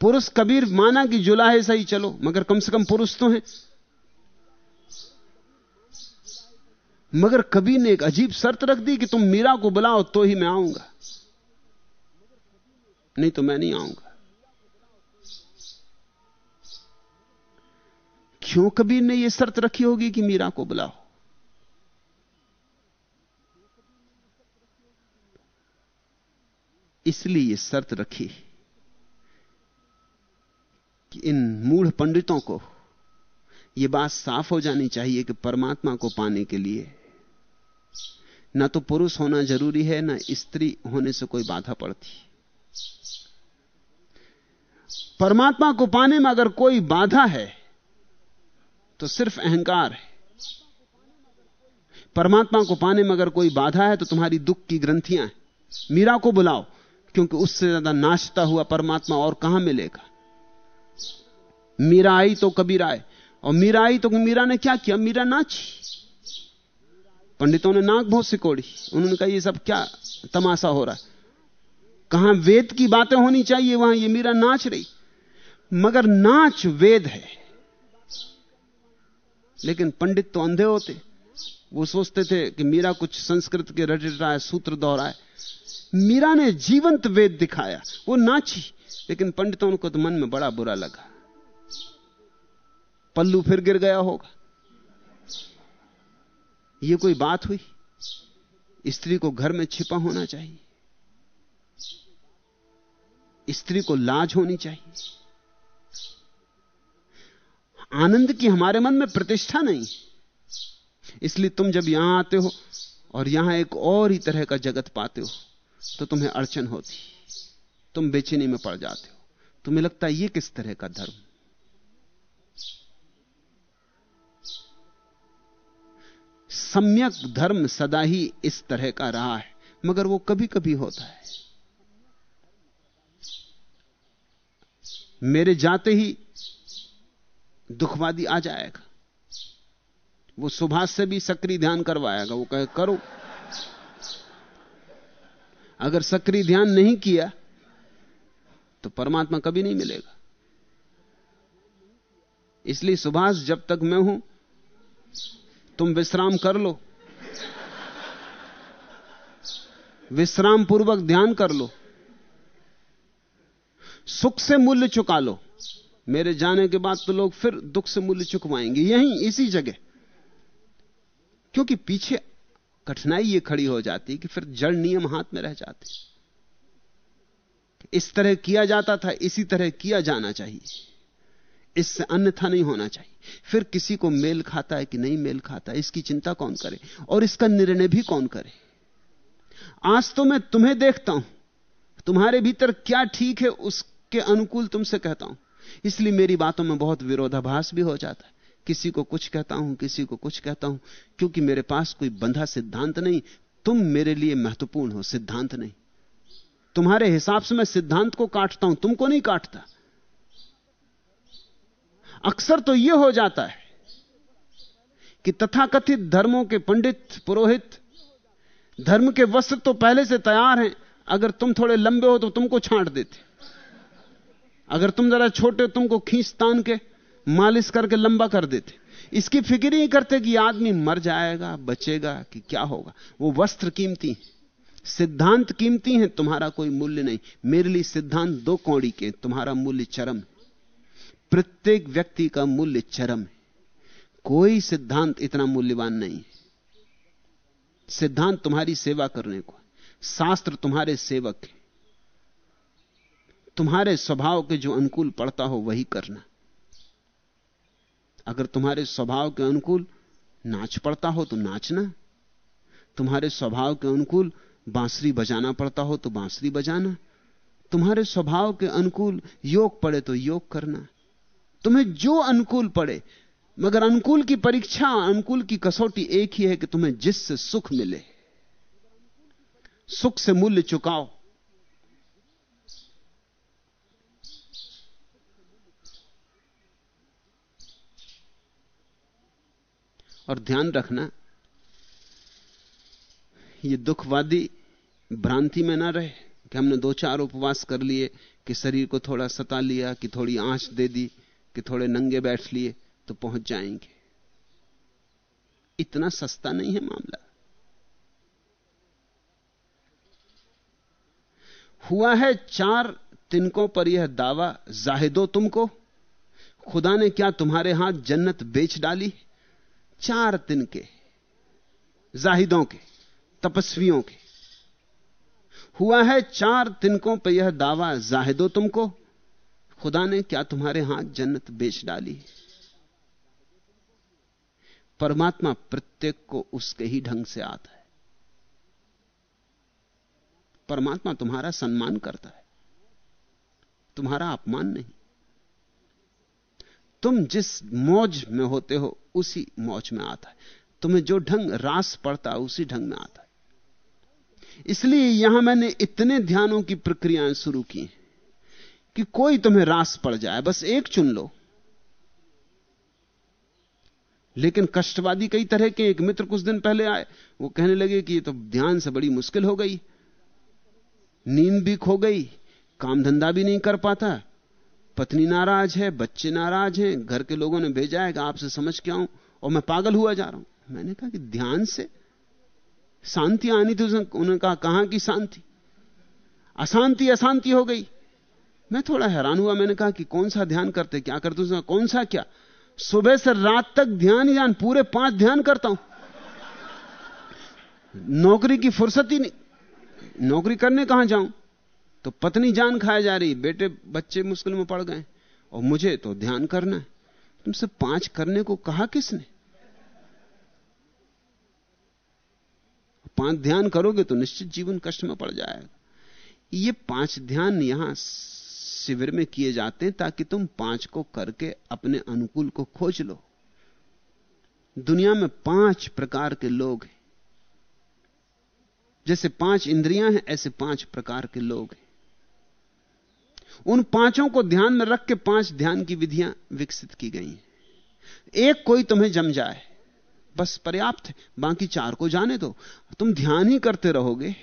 पुरुष कबीर माना कि जुला है सही चलो, मगर कम से कम पुरुष तो हैं। मगर कबीर ने एक अजीब शर्त रख दी कि तुम मीरा को बुलाओ तो ही मैं आऊँगा। नहीं तो मैं नहीं आऊँगा। क्यों कबीर ने यह शर्त रखी होगी कि मीरा को बुलाओ? इसलिए यह शर्त रखी कि इन मूढ़ पंडितों को यह बात साफ़ हो जानी चाहिए कि परमात्मा को पाने के लिए ना तो पुरुष होना ज़रूरी है, ना स्त्री होने से कोई बाधा पड़ती। परमात्मा को पाने में अगर कोई बाधा है तो सिर्फ़ अहंकार है। परमात्मा को पाने में अगर कोई बाधा है तो तुम्हारी दुख की ग्रंथियाँ हैं। मीरा को बुलाओ। क्योंकि उससे ज़्यादा नाचता हुआ परमात्मा और कहाँ मिलेगा? मीरा आई तो कबीर आए। और मीरा आई तो मीरा ने क्या किया? मीरा नाची। पंडितों ने नाक बहुत सिकोड़ी। उन्होंने कहा, ये सब क्या तमाशा हो रहा है? कहाँ, वेद की बातें होनी चाहिए, वहाँ ये मीरा नाच रही। मगर नाच वेद है। लेकिन पंडित तो अंधे होते। वो सोचते थे कि मीरा कुछ संस्कृत के रट रहा है, सूत्र दोहराए। मीरा ने जीवंत वेद दिखाया। वो नाची, लेकिन पंडितों को तो मन में बड़ा बुरा लगा। पल्लू फिर गिर गया होगा। ये कोई बात हुई? स्त्री को घर में छिपा होना चाहिए। स्त्री को लाज होनी चाहिए। आनंद की हमारे मन में प्रतिष्ठा नहीं। इसलिए तुम जब यहाँ आते हो और यहाँ एक और ही तरह का जगत पाते हो तो तुम्हें अड़चन होती। तुम बेचैनी में पड़ जाते हो। तुम्हें लगता है ये किस तरह का धर्म? सम्यक धर्म सदा ही इस तरह का रहा है, मगर वो कभी कभी होता है। मेरे जाते ही दुखवादी आ जाएगा। वो सुभाष से भी सक्रिय ध्यान करवाएगा। वो कहे, करो। अगर सक्रिय ध्यान नहीं किया तो परमात्मा कभी नहीं मिलेगा। इसलिए सुभाष, जब तक मैं हूँ, तुम विश्राम कर लो। विश्राम पूर्वक ध्यान कर लो। सुख से मूल्य चुका लो। मेरे जाने के बाद तो लोग फिर दुख से मूल्य चुकवाएँगे। यहीं, इसी जगह। क्योंकि पीछे कठिनाई ये खड़ी हो जाती कि फिर जड़ नियम हाथ में रह जाते इस तरह किया जाता था, इसी तरह किया जाना चाहिए। इससे अन्यथा नहीं होना चाहिए। फिर किसी को मेल खाता है कि नहीं मेल खाता है, इसकी चिंता कौन करे? और इसका निर्णय भी कौन करे? आज तो मैं तुम्हें देखता हूँ, तुम्हारे भीतर क्या ठीक है उसके अनुकूल तुमसे कहता हूँ। इसलिए मेरी बातों में बहुत विरोधाभास भी हो जाता है। किसी को कुछ कहता हूँ, किसी को कुछ कहता हूँ, क्योंकि मेरे पास कोई बंधा सिद्धांत नहीं, तुम मेरे लिए महत्वपूर्ण हो, सिद्धांत नहीं। तुम्हारे हिसाब से मैं सिद्धांत को काटता हूँ, तुमको नहीं काटता। अक्सर तो यह हो जाता है कि तथाकथित धर्मों के पंडित, पुरोहित, धर्म के वस्त्र तो पहले से तैयार हैं, अगर तुम थोड़े लंबे हो तो तुमको छांट देते। अगर तुम जरा छोटे हो, तुमको खींच तान के मालिश करके लंबा कर देते। इसकी फ़िक्र ही करते कि आदमी मर जाएगा, बचेगा, कि क्या होगा। वो वस्त्र कीमती है। सिद्धांत कीमती हैं, तुम्हारा कोई मूल्य नहीं। मेरे लिए सिद्धांत दो कौड़ी के तुम्हारा मूल्य चरम प्रत्येक व्यक्ति का मूल्य चरम है। कोई सिद्धांत इतना मूल्यवान नहीं है। सिद्धांत तुम्हारी सेवा करने को शास्त्र तुम्हारे सेवक है। तुम्हारे स्वभाव के जो अनुकूल पड़ता हो, वही करना। अगर तुम्हारे स्वभाव के अनुकूल नाच पड़ता हो तो नाचना। तुम्हारे स्वभाव के अनुकूल बांसुरी बजाना पड़ता हो तो बांसुरी बजाना। तुम्हारे स्वभाव के अनुकूल योग पड़े तो योग करना। तुम्हें जो अनुकूल पड़े, मगर अनुकूल की परीक्षा, अनुकूल की कसौटी एक ही है कि तुम्हें जिससे सुख मिले, सुख से मूल्य चुकाओ। और ध्यान रखना, ये दुखवादी भ्रांति में ना रहे कि हमने दो चार उपवास कर लिए, कि शरीर को थोड़ा सता लिया, कि थोड़ी आँच दे दी, कि थोड़े नंगे बैठ लिए तो पहुँच जाएँगे। इतना सस्ता नहीं है मामला। हुआ है चार तिनकों पर यह दावा, जाहिदो तुमको, खुदा ने क्या तुम्हारे हाथ जन्नत बेच डाली? चार तिनके जाहिदों के, तपस्वियों के। हुआ है चार तिनकों पर यह दावा जाहिदो तुमको, खुदा ने क्या तुम्हारे हाथ जन्नत बेच डाली? परमात्मा प्रत्येक को उसके ही ढंग से आता है। परमात्मा तुम्हारा सम्मान करता है, तुम्हारा अपमान नहीं। तुम जिस मौज में होते हो उसी मौज में आता है। तुम्हें जो ढंग रास पड़ता है, उसी ढंग में आता है। इसलिए यहाँ मैंने इतने ध्यानों की प्रक्रियाएँ शुरू की कि कोई तुम्हें रास पड़ जाए, बस एक चुन लो। लेकिन कष्टवादी कई तरह के, एक मित्र कुछ दिन पहले आए, वो कहने लगे कि ये तो ध्यान से बड़ी मुश्किल हो गई। नींद भी खो गई, काम धंधा भी नहीं कर पाता पत्नी नाराज़ है, बच्चे नाराज़ हैं, घर के लोगों ने भेजा है कि आपसे समझ के आऊँ और मैं पागल हुआ जा रहा हूँ। मैंने कहा कि ध्यान से। शांति आनी थी उन्होंने कहा, कहाँ की शांति? अशांति अशांति हो गई। मैं थोड़ा हैरान हुआ, मैंने कहा कि कौन सा ध्यान करते, क्या करते उसने कौन सा क्या? सुबह से रात तक ध्यान ही ध्यान, पूरे पाँच ध्यान करता हूँ। नौकरी की फुर्सत ही नहीं। नौकरी करने कहाँ जाऊँ? तो पत्नी जान खाए जा रही, बेटे बच्चे मुश्किल में पड़ गए, और मुझे तो ध्यान करना है। तुमसे पाँच करने को कहा किसने? पाँच ध्यान करोगे तो निश्चित जीवन कष्ट में पड़ जाएगा। ये पाँच ध्यान यहाँ शिविर में किए जाते हैं ताकि तुम पाँच को करके अपने अनुकूल को खोज लो। दुनिया में पाँच प्रकार के लोग हैं। जैसे पाँच इंद्रियाँ हैं, ऐसे पाँच प्रकार के लोग हैं। उन पाँचों को ध्यान में रख के पाँच ध्यान की विधियाँ विकसित की गई एक कोई तुम्हें जम जाए, बस पर्याप्त है, बाकी चार को जाने दो। तुम ध्यान ही करते रहोगे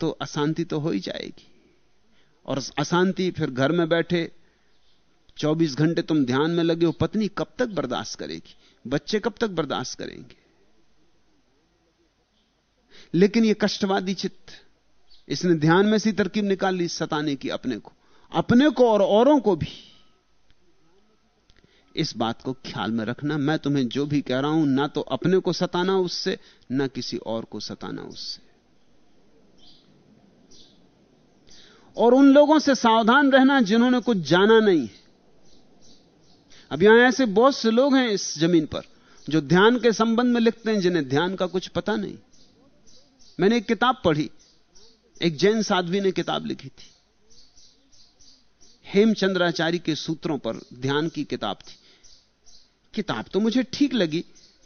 तो अशांति तो हो ही जाएगी। और अशांति फिर घर में बैठे 24 घंटे तुम ध्यान में लगे हो, पत्नी कब तक बर्दाश्त करेगी? बच्चे कब तक बर्दाश्त करेंगे? लेकिन यह कष्टवादी चित्त इसने ध्यान में सी तरकीब निकाल ली सताने की अपने को। अपने को और औरों को भी। इस बात को ख्याल में रखना। मैं तुम्हें जो भी कह रहा हूँ, ना तो अपने को सताना उससे, ना किसी और को सताना उससे। और उन लोगों से सावधान रहना जिन्होंने कुछ जाना नहीं अब यहाँ ऐसे बहुत से लोग हैं इस ज़मीन पर, जो ध्यान के संबंध में लिखते हैं, जिन्हें ध्यान का कुछ पता नहीं। मैंने एक किताब पढ़ी एक जैन साध्वी ने किताब लिखी थी। हेमचंद्राचार्य के सूत्रों पर ध्यान की किताब थी। किताब तो मुझे ठीक लगी।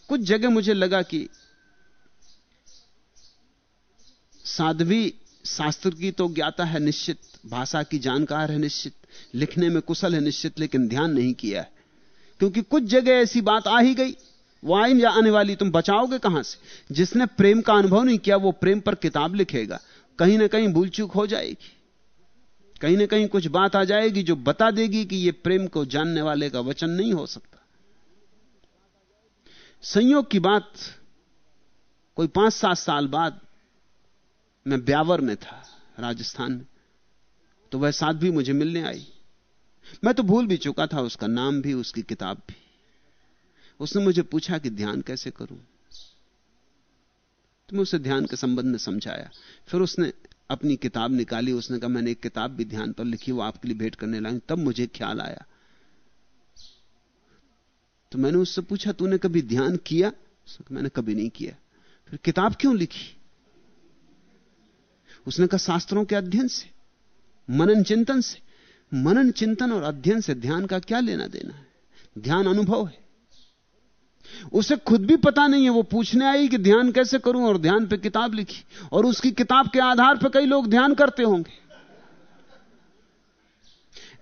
कुछ जगह मुझे लगा कि साध्वी शास्त्र की तो ज्ञाता है, निश्चित। भाषा की जानकार है, निश्चित। लिखने में कुशल है, निश्चित, लेकिन ध्यान नहीं किया है। क्योंकि कुछ जगह ऐसी बात आ ही गई। वो या आने वाली, तुम बचाओगे कहाँ से? जिसने प्रेम का अनुभव नहीं किया, वो प्रेम पर किताब लिखेगा। कहीं ना कहीं भूल चूक हो जाएगी। कहीं ना कहीं कुछ बात आ जाएगी जो बता देगी कि यह प्रेम को जानने वाले का वचन नहीं हो सकता। संयोग की बात कोई पाँच सात साल बाद मैं ब्यावर में था, राजस्थान में तो वह साथ भी मुझे मिलने आई। मैं तो भूल भी चुका था, उसका नाम भी, उसकी किताब भी। उसने मुझे पूछा कि ध्यान कैसे करूँ? तो मैं उसे ध्यान के संबंध में समझाया। फिर उसने अपनी किताब निकाली, उसने कहा, मैंने एक किताब भी ध्यान पर लिखी, वो आपके लिए भेंट करने लाई तब मुझे ख्याल आया। तो मैंने उससे पूछा, तूने कभी ध्यान किया? मैंने कभी नहीं किया। फिर, किताब क्यों लिखी? उसने कहा, शास्त्रों के अध्ययन से, मनन चिंतन से, मनन चिंतन और अध्ययन से ध्यान का क्या लेना देना है? ध्यान अनुभव है। उसे खुद भी पता नहीं है, वो पूछने आई कि ध्यान कैसे करूँ और ध्यान पे किताब लिखी। और उसकी किताब के आधार पर कई लोग ध्यान करते होंगे।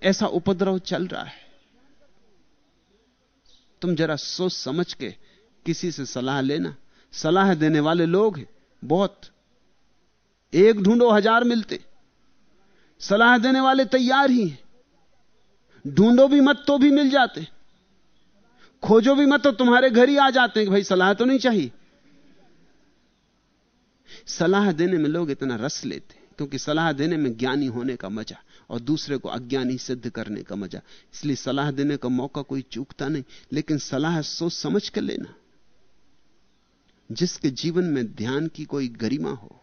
ऐसा उपद्रव चल रहा है। तुम जरा सोच समझ के किसी से सलाह लेना। सलाह देने वाले लोग हैं, बहुत। एक ढूंढो, हज़ार मिलते। सलाह देने वाले तैयार ही हैं। ढूंढो भी मत तो भी मिल जाते। खोजो भी मत तो तुम्हारे घर ही आ जाते हैं कि भाई सलाह तो नहीं चाहिए। सलाह देने में लोग इतना रस लेते क्योंकि सलाह देने में ज्ञानी होने का मज़ा और दूसरे को अज्ञानी सिद्ध करने का मज़ा। इसलिए सलाह देने का मौका कोई चूकता नहीं, लेकिन सलाह सोच समझ कर लेना। जिसके जीवन में ध्यान की कोई गरिमा हो,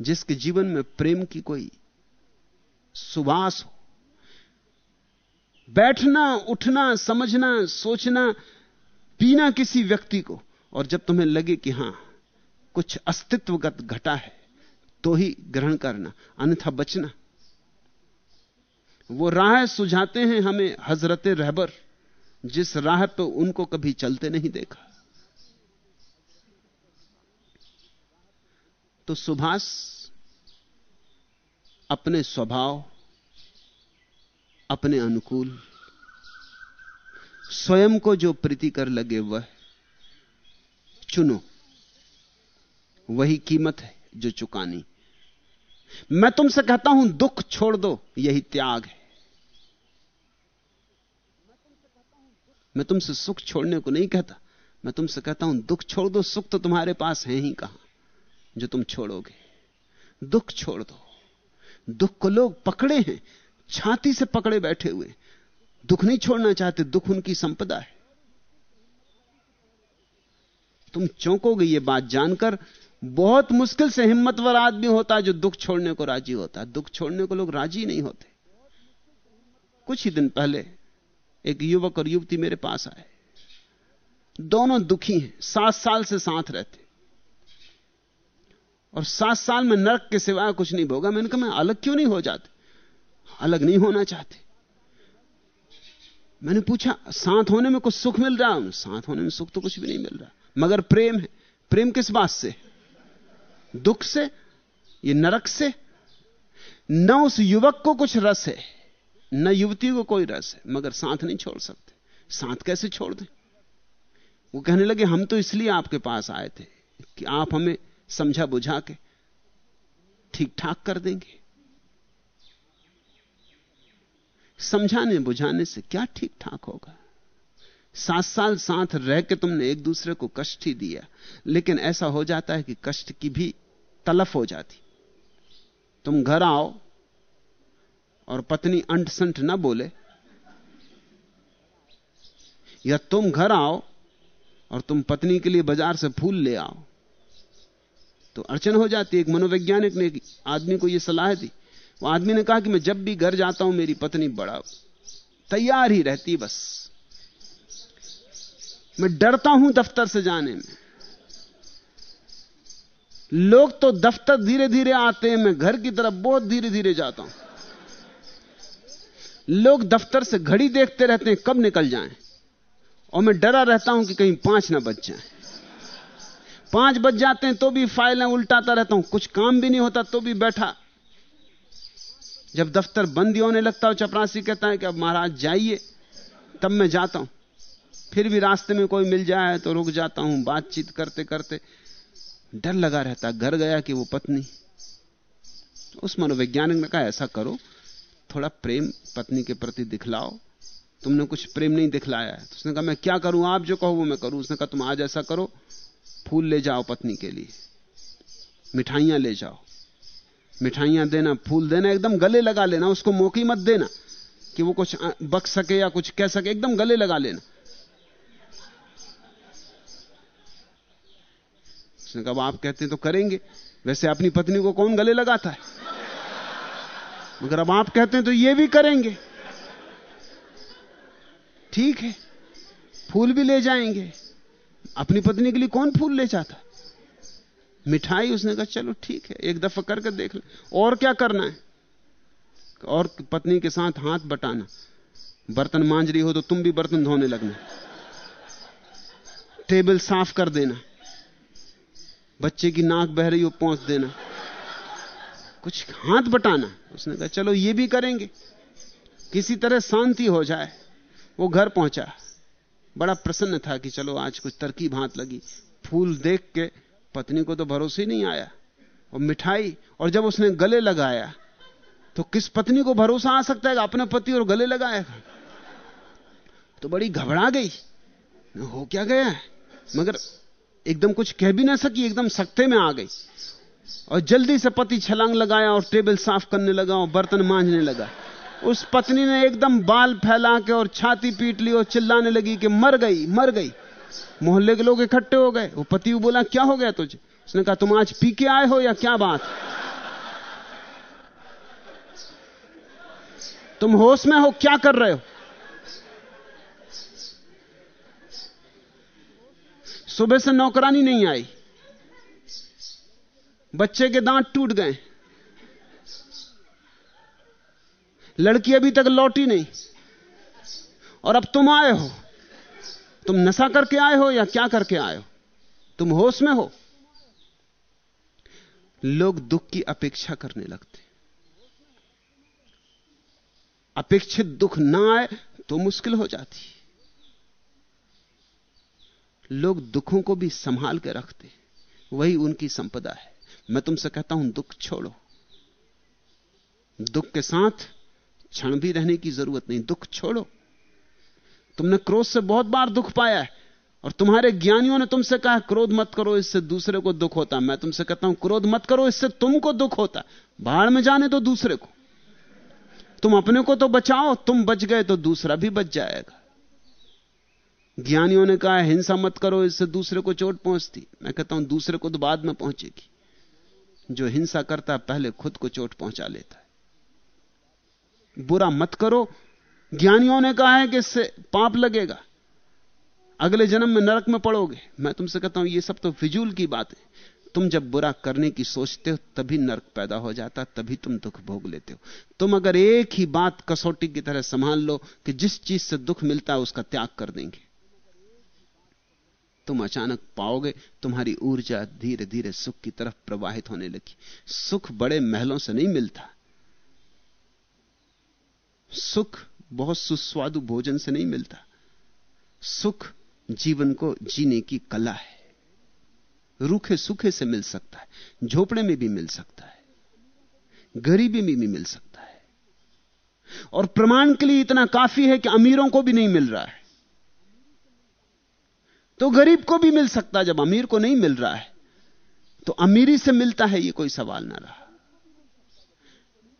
जिसके जीवन में प्रेम की कोई सुवास हो बैठना, उठना, समझना, सोचना, पीना किसी व्यक्ति को, और जब तुम्हें लगे कि हाँ, कुछ अस्तित्वगत घटा है तो ही ग्रहण करना, अन्यथा बचना। वो राह सुझाते हैं हमें हज़रत रहबर, जिस राह पे उनको कभी चलते नहीं देखा। तो सुभाष, अपने स्वभाव अपने अनुकूल। स्वयं को जो प्रीति कर लगे वह, चुनो। वही कीमत है जो चुकानी। मैं तुमसे कहता हूँ, दुख छोड़ दो, यही त्याग है। मैं तुमसे सुख छोड़ने को नहीं कहता। मैं तुमसे कहता हूँ, दुख छोड़ दो, सुख तो तुम्हारे पास है ही कहाँ, जो तुम छोड़ोगे। दुख छोड़ दो। दुख को लोग पकड़े हैं छाती से पकड़े बैठे हुए। दुख नहीं छोड़ना चाहते, दुख उनकी संपदा है। तुम चौंकोगे ये बात जानकर, बहुत मुश्किल से हिम्मतवर आदमी होता है जो दुख छोड़ने को राज़ी होता। है दुख छोड़ने को लोग राज़ी नहीं होते। कुछ ही दिन पहले एक युवक और युवती मेरे पास आए। दोनों दुखी हैं, सात साल से साथ रहते। और सात साल में नरक के सिवाय कुछ नहीं भोगा। मैंने कहा मैं अलग क्यों नहीं हो जाते? अलग नहीं होना चाहते। मैंने पूछा, साथ होने में कुछ सुख मिल रहा? है साथ होने में सुख तो कुछ भी नहीं मिल रहा। मगर प्रेम है। प्रेम किस बात से? दुख से? ये नरक से? न उस युवक को कुछ रस है, न युवती को कोई रस है, मगर साथ नहीं छोड़ सकते। साथ कैसे छोड़ दें? वो कहने लगे, हम तो इसलिए आपके पास आए थे कि आप हमें समझा बुझा के ठीक ठाक कर देंगे। समझाने बुझाने से क्या ठीक ठाक होगा? सात साल साथ रह के तुमने एक दूसरे को कष्ट ही दिया, लेकिन ऐसा हो जाता है कि कष्ट की भी तलफ हो जाती। तुम घर आओ और पत्नी अंट संट ना बोले। या तुम घर आओ और तुम पत्नी के लिए बाज़ार से फूल ले आओ। तो अड़चन हो जाती एक मनोवैज्ञानिक ने आदमी को यह सलाह दी वो आदमी ने कहा कि मैं जब भी घर जाता हूँ, मेरी पत्नी बड़ा तैयार ही रहती बस। मैं डरता हूँ दफ्तर से जाने में। लोग तो दफ्तर धीरे धीरे आते हैं, मैं घर की तरफ़ बहुत धीरे धीरे जाता हूँ। लोग दफ्तर से घड़ी देखते रहते हैं, कब निकल जाएँ? और मैं डरा रहता हूँ कि कहीं पाँच ना बज जाएँ। पाँच बज जाते हैं तो भी फाइलें उल्टाता रहता हूँ, कुछ काम भी नहीं होता तो भी बैठा। जब दफ्तर बंद ही होने लगता है चपरासी कहता है कि अब महाराज जाइए, तब मैं जाता हूँ। फिर भी रास्ते में कोई मिल जाए तो रुक जाता हूँ, बातचीत करते करते डर लगा रहता, घर गया कि वो पत्नी। उस मनोवैज्ञानिक ने कहा, ऐसा करो, थोड़ा प्रेम पत्नी के प्रति दिखलाओ। तुमने कुछ प्रेम नहीं दिखलाया है। तो उसने कहा, मैं क्या करूँ? आप जो कहो वो मैं करूँ। उसने कहा, तुम आज ऐसा करो, फूल ले जाओ पत्नी के लिए, मिठाइयाँ ले जाओ। मिठाइयाँ देना, फूल देना, एकदम गले लगा लेना, उसको मौकी मत देना कि वो कुछ बक सके या कुछ कह सके, एकदम गले लगा लेना। उसने कहा आप कहते हैं तो करेंगे, वैसे अपनी पत्नी को कौन गले लगाता है? मगर अब आप कहते हैं तो ये भी करेंगे। ठीक है, फूल भी ले जाएँगे। अपनी पत्नी के लिए कौन फूल ले जाता? मिठाई उसने कहा, चलो ठीक है, एक दफ़ा करके देख ले। और क्या करना है? और पत्नी के साथ हाथ बटाना। बर्तन मांज रही हो तो तुम भी बर्तन धोने लगना। टेबल साफ़ कर देना। बच्चे की नाक बह रही हो, पहुँच देना। कुछ हाथ बटाना। उसने कहा, चलो ये भी करेंगे। किसी तरह शांति हो जाए। वो घर पहुँचा। बड़ा प्रसन्न था कि चलो आज कुछ तरकीब हाथ लगी। फूल देख के पत्नी को तो भरोसे ही नहीं आया। और मिठाई, और जब उसने गले लगाया तो किस पत्नी को भरोसा आ सकता है अपने पति और गले लगाएगा तो बड़ी घबरा गई। हो क्या गया? है मगर एकदम कुछ कह भी ना सकी, एकदम सख्ते में आ गई। और जल्दी से पति छलांग लगाया और टेबल साफ़ करने लगा और बर्तन मांझने लगा। उस पत्नी ने एकदम बाल फैला के और छाती पीट ली और चिल्लाने लगी कि मर गई मर गई। मोहल्ले के लोग इकट्ठे हो गए। वो पति बोला, क्या हो गया तुझे? उसने कहा, तुम आज पी के आए हो या क्या बात? तुम होश में हो, क्या कर रहे हो? सुबह से नौकरानी नहीं आई। बच्चे के दांत टूट गए। लड़की अभी तक लौटी नहीं। और अब तुम आए हो। तुम नशा करके आए हो या क्या करके आए हो? तुम होश में हो। लोग दुख की अपेक्षा करने लगते। अपेक्षित दुख ना आए तो मुश्किल हो जाती। लोग दुखों को भी संभाल के रखते। वही उनकी संपदा है। मैं तुमसे कहता हूँ, दुख छोड़ो। दुख के साथ क्षण भी रहने की ज़रूरत नहीं। दुख छोड़ो। तुमने क्रोध से बहुत बार दुख पाया है। और तुम्हारे ज्ञानियों ने तुमसे कहा, क्रोध मत करो, इससे दूसरे को दुख होता मैं तुमसे कहता हूँ, क्रोध मत करो, इससे तुमको दुख होता बाढ़ में जाने दो दूसरे को। तुम अपने को तो बचाओ, तुम बच गए तो दूसरा भी बच जाएगा। ज्ञानियों ने कहा, हिंसा मत करो, इससे दूसरे को चोट पहुँचती मैं कहता हूँ, दूसरे को तो बाद में पहुंचेगी। जो हिंसा करता पहले खुद को चोट पहुँचा लेता है। बुरा मत करो ज्ञानियों ने कहा है कि इससे पाप लगेगा। अगले जन्म में नरक में पड़ोगे। मैं तुमसे कहता हूँ, ये सब तो फिजूल की बात है। तुम जब बुरा करने की सोचते हो, तभी नरक पैदा हो जाता, तभी तुम दुख भोग लेते हो। तुम अगर एक ही बात कसौटी की तरह संभाल लो कि जिस चीज़ से दुख मिलता है, उसका त्याग कर देंगे। तुम अचानक पाओगे, तुम्हारी ऊर्जा धीरे धीरे सुख की तरफ़ प्रवाहित होने लगी। सुख बड़े महलों से नहीं मिलता। सुख बहुत सुस्वादु भोजन से नहीं मिलता। सुख जीवन को जीने की कला है। रूखे सूखे से मिल सकता है, झोपड़े में भी मिल सकता है, गरीबी में भी मिल सकता है। और प्रमाण के लिए इतना काफ़ी है कि अमीरों को भी नहीं मिल रहा है। तो गरीब को भी मिल सकता है, जब अमीर को नहीं मिल रहा है तो अमीरी से मिलता है यह कोई सवाल ना रहा।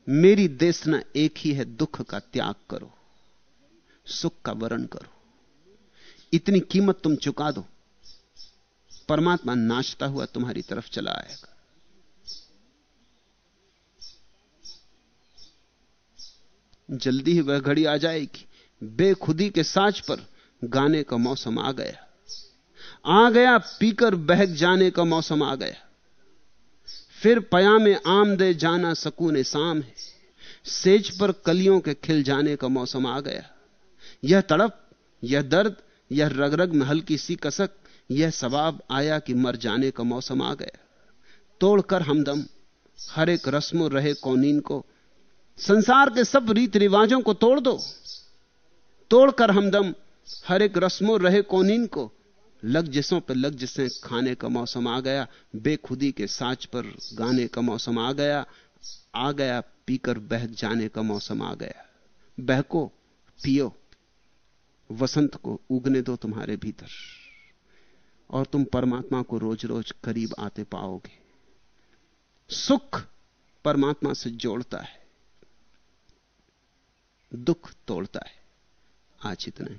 मेरी देशना एक ही है, दुख का त्याग करो। सुख का वरण करो। इतनी कीमत तुम चुका दो। परमात्मा नाचता हुआ तुम्हारी तरफ़ चला आएगा। जल्दी ही वह घड़ी आ जाएगी। बेखुदी के साज पर गाने का मौसम आ गया। आ गया पीकर बहक जाने का मौसम आ गया। फिर पया में आम दे जाना सकून शाम है। सेज पर कलियों के खिल जाने का मौसम आ गया। यह तड़प, यह दर्द, यह रगरग में हल्की सी कसक, यह सवाब आया कि मर जाने का मौसम आ गया। तोड़कर हमदम, हर एक रस्म रहे कौनीन को। संसार के सब रीत रिवाजों को तोड़ दो। तोड़कर हमदम, हर एक रस्मों रहे कौनीन को। लग जिसों पर लग जिसे खाने का मौसम आ गया। बेखुदी के साच पर गाने का मौसम आ गया। आ गया पीकर बह जाने का मौसम आ गया। बहको, पियो। वसंत को उगने दो तुम्हारे भीतर, और तुम परमात्मा को रोज रोज करीब आते पाओगे। सुख परमात्मा से जोड़ता है, दुख तोड़ता है। आज इतना ही।